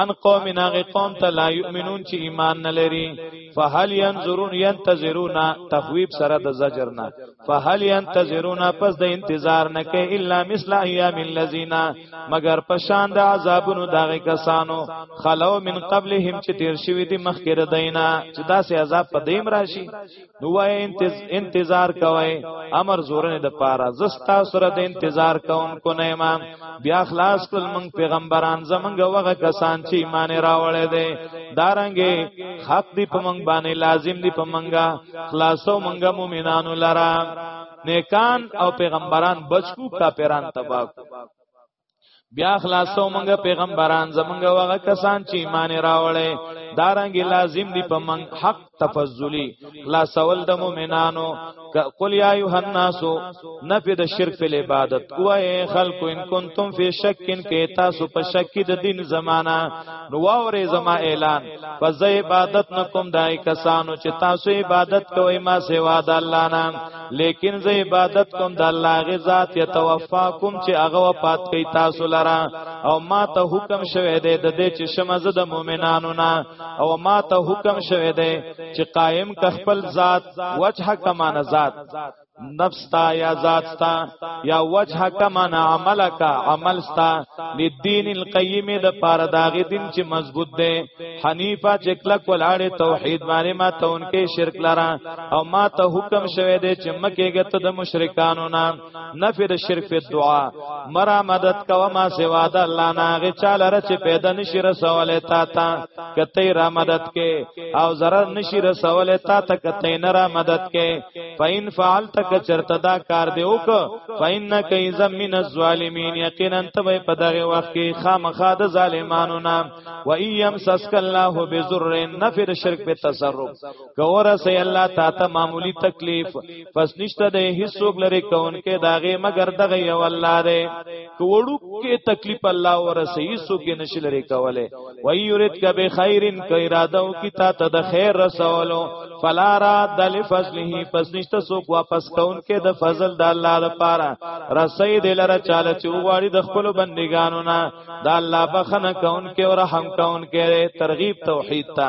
Speaker 1: ان قوم ناغه قوم ته لا یؤمنون چې ایمان نه لري فهل ينظرون ينتظرون تخویب سره د زجر نه فهل ينتظرون پس د انتظار نه کې الا مثل ایام الذین مگر پشان د عذابونو دغه کسانو خلو من قبلهم چې تیر شوی دي مخکره دینا چې داسې عذاب په دیم راشي نو وای انتظ... انتظار کوي امر زورنه د پاره زستا سره د انتظار کوونکو نه امام بیا خلاص کول من پیغمبران زمنګ وغه کسان چې ایمان راوړې دي دارنګي حق دی په منګ باندې لازم دی په منګه خلاصو منګه مؤمنانو لرا نیکان او پیغمبران بچو کافران تباہ بیا خلاصو مونږ پیغمبران زمونږ وغه کسان چې ایمان راوړې دارنګ لازم دی په من حق تفضلی خلاصول د مؤمنانو قل یا ایها الناس نفی د شرک په عبادت وای خلق ان کنتم فی شک ان کې تاسو په شک د دین زمانہ نو وره زما اعلان پس عبادت نکوم دای کسانو چې تاسو عبادت کوئ ما سوا د الله نه لیکن زه عبادت کوم د الله غي ذات یتوفاکم چې هغه وفات کوي تاسو لرا او ما ته حکم شوه دی د دې چې شمزه د مؤمنانو نه او ما ته حکم شوه دی چې قائم ک خپل ذات وجه کمان ذات نفس تا یا ذات تا یا وجه کمان عمل کا عمل تا لدین القیم د پاره داغه دین چې مضبوط دی حنیفه چې کلک ولاړ توحید باندې ما ته انکه شرک لرا او ما ته حکم شوه دی چې مکهګه ته د مشرکانو نه نفي د شرک په دعا مرا مدد کوه ما سوا د الله نه غي چاله رچ پیدا نشي رسوله تا تا کته را مدد کې او zarar نشي رسوله تا تا کته نه را مدد کې فین فعل تک چرته دا کار دی وک فین کای زمین الظالمین یقینا ته په دغه وخت کې خامخا د ظالمانو نه و ایم سسک الله بذر نفي د شرک په تصرف کور سي الله تا ته معمولی تکلیف پس نشته د هیڅوک لري کون کې داغه مگر دغه یو الله دی کوړو کې تکلیف الله ورسي هیڅوک نشي لري کوله و یرید ک به خیرن ک اراده او کی تا ته د خیر رسولو فلا را دل فضله پس نشته سوک واپس کون کې د فضل د الله لپاره رسي د لره چاله چوغاړي د خپل بندګانو نه د الله بخنه کون کې او رحم کون کې ترغیب توحید ته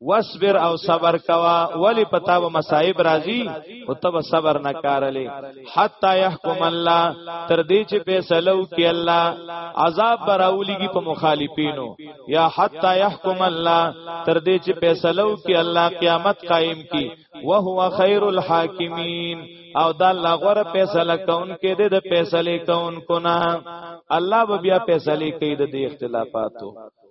Speaker 1: وصبر او صبر کوا ولی پتا و مصائب راځي او تب صبر نه کارلې حتا يحكم الله تر دې چې فیصلو کې الله عذاب براولېږي په مخالفینو یا حتا يحكم الله تر دې چې فیصلو کې الله قیامت قائم کی وهو خير الحاکمین او دا الله غره فیصله کون کې دې د فیصله کون کو نه الله به بیا فیصله کوي د اختلافاتو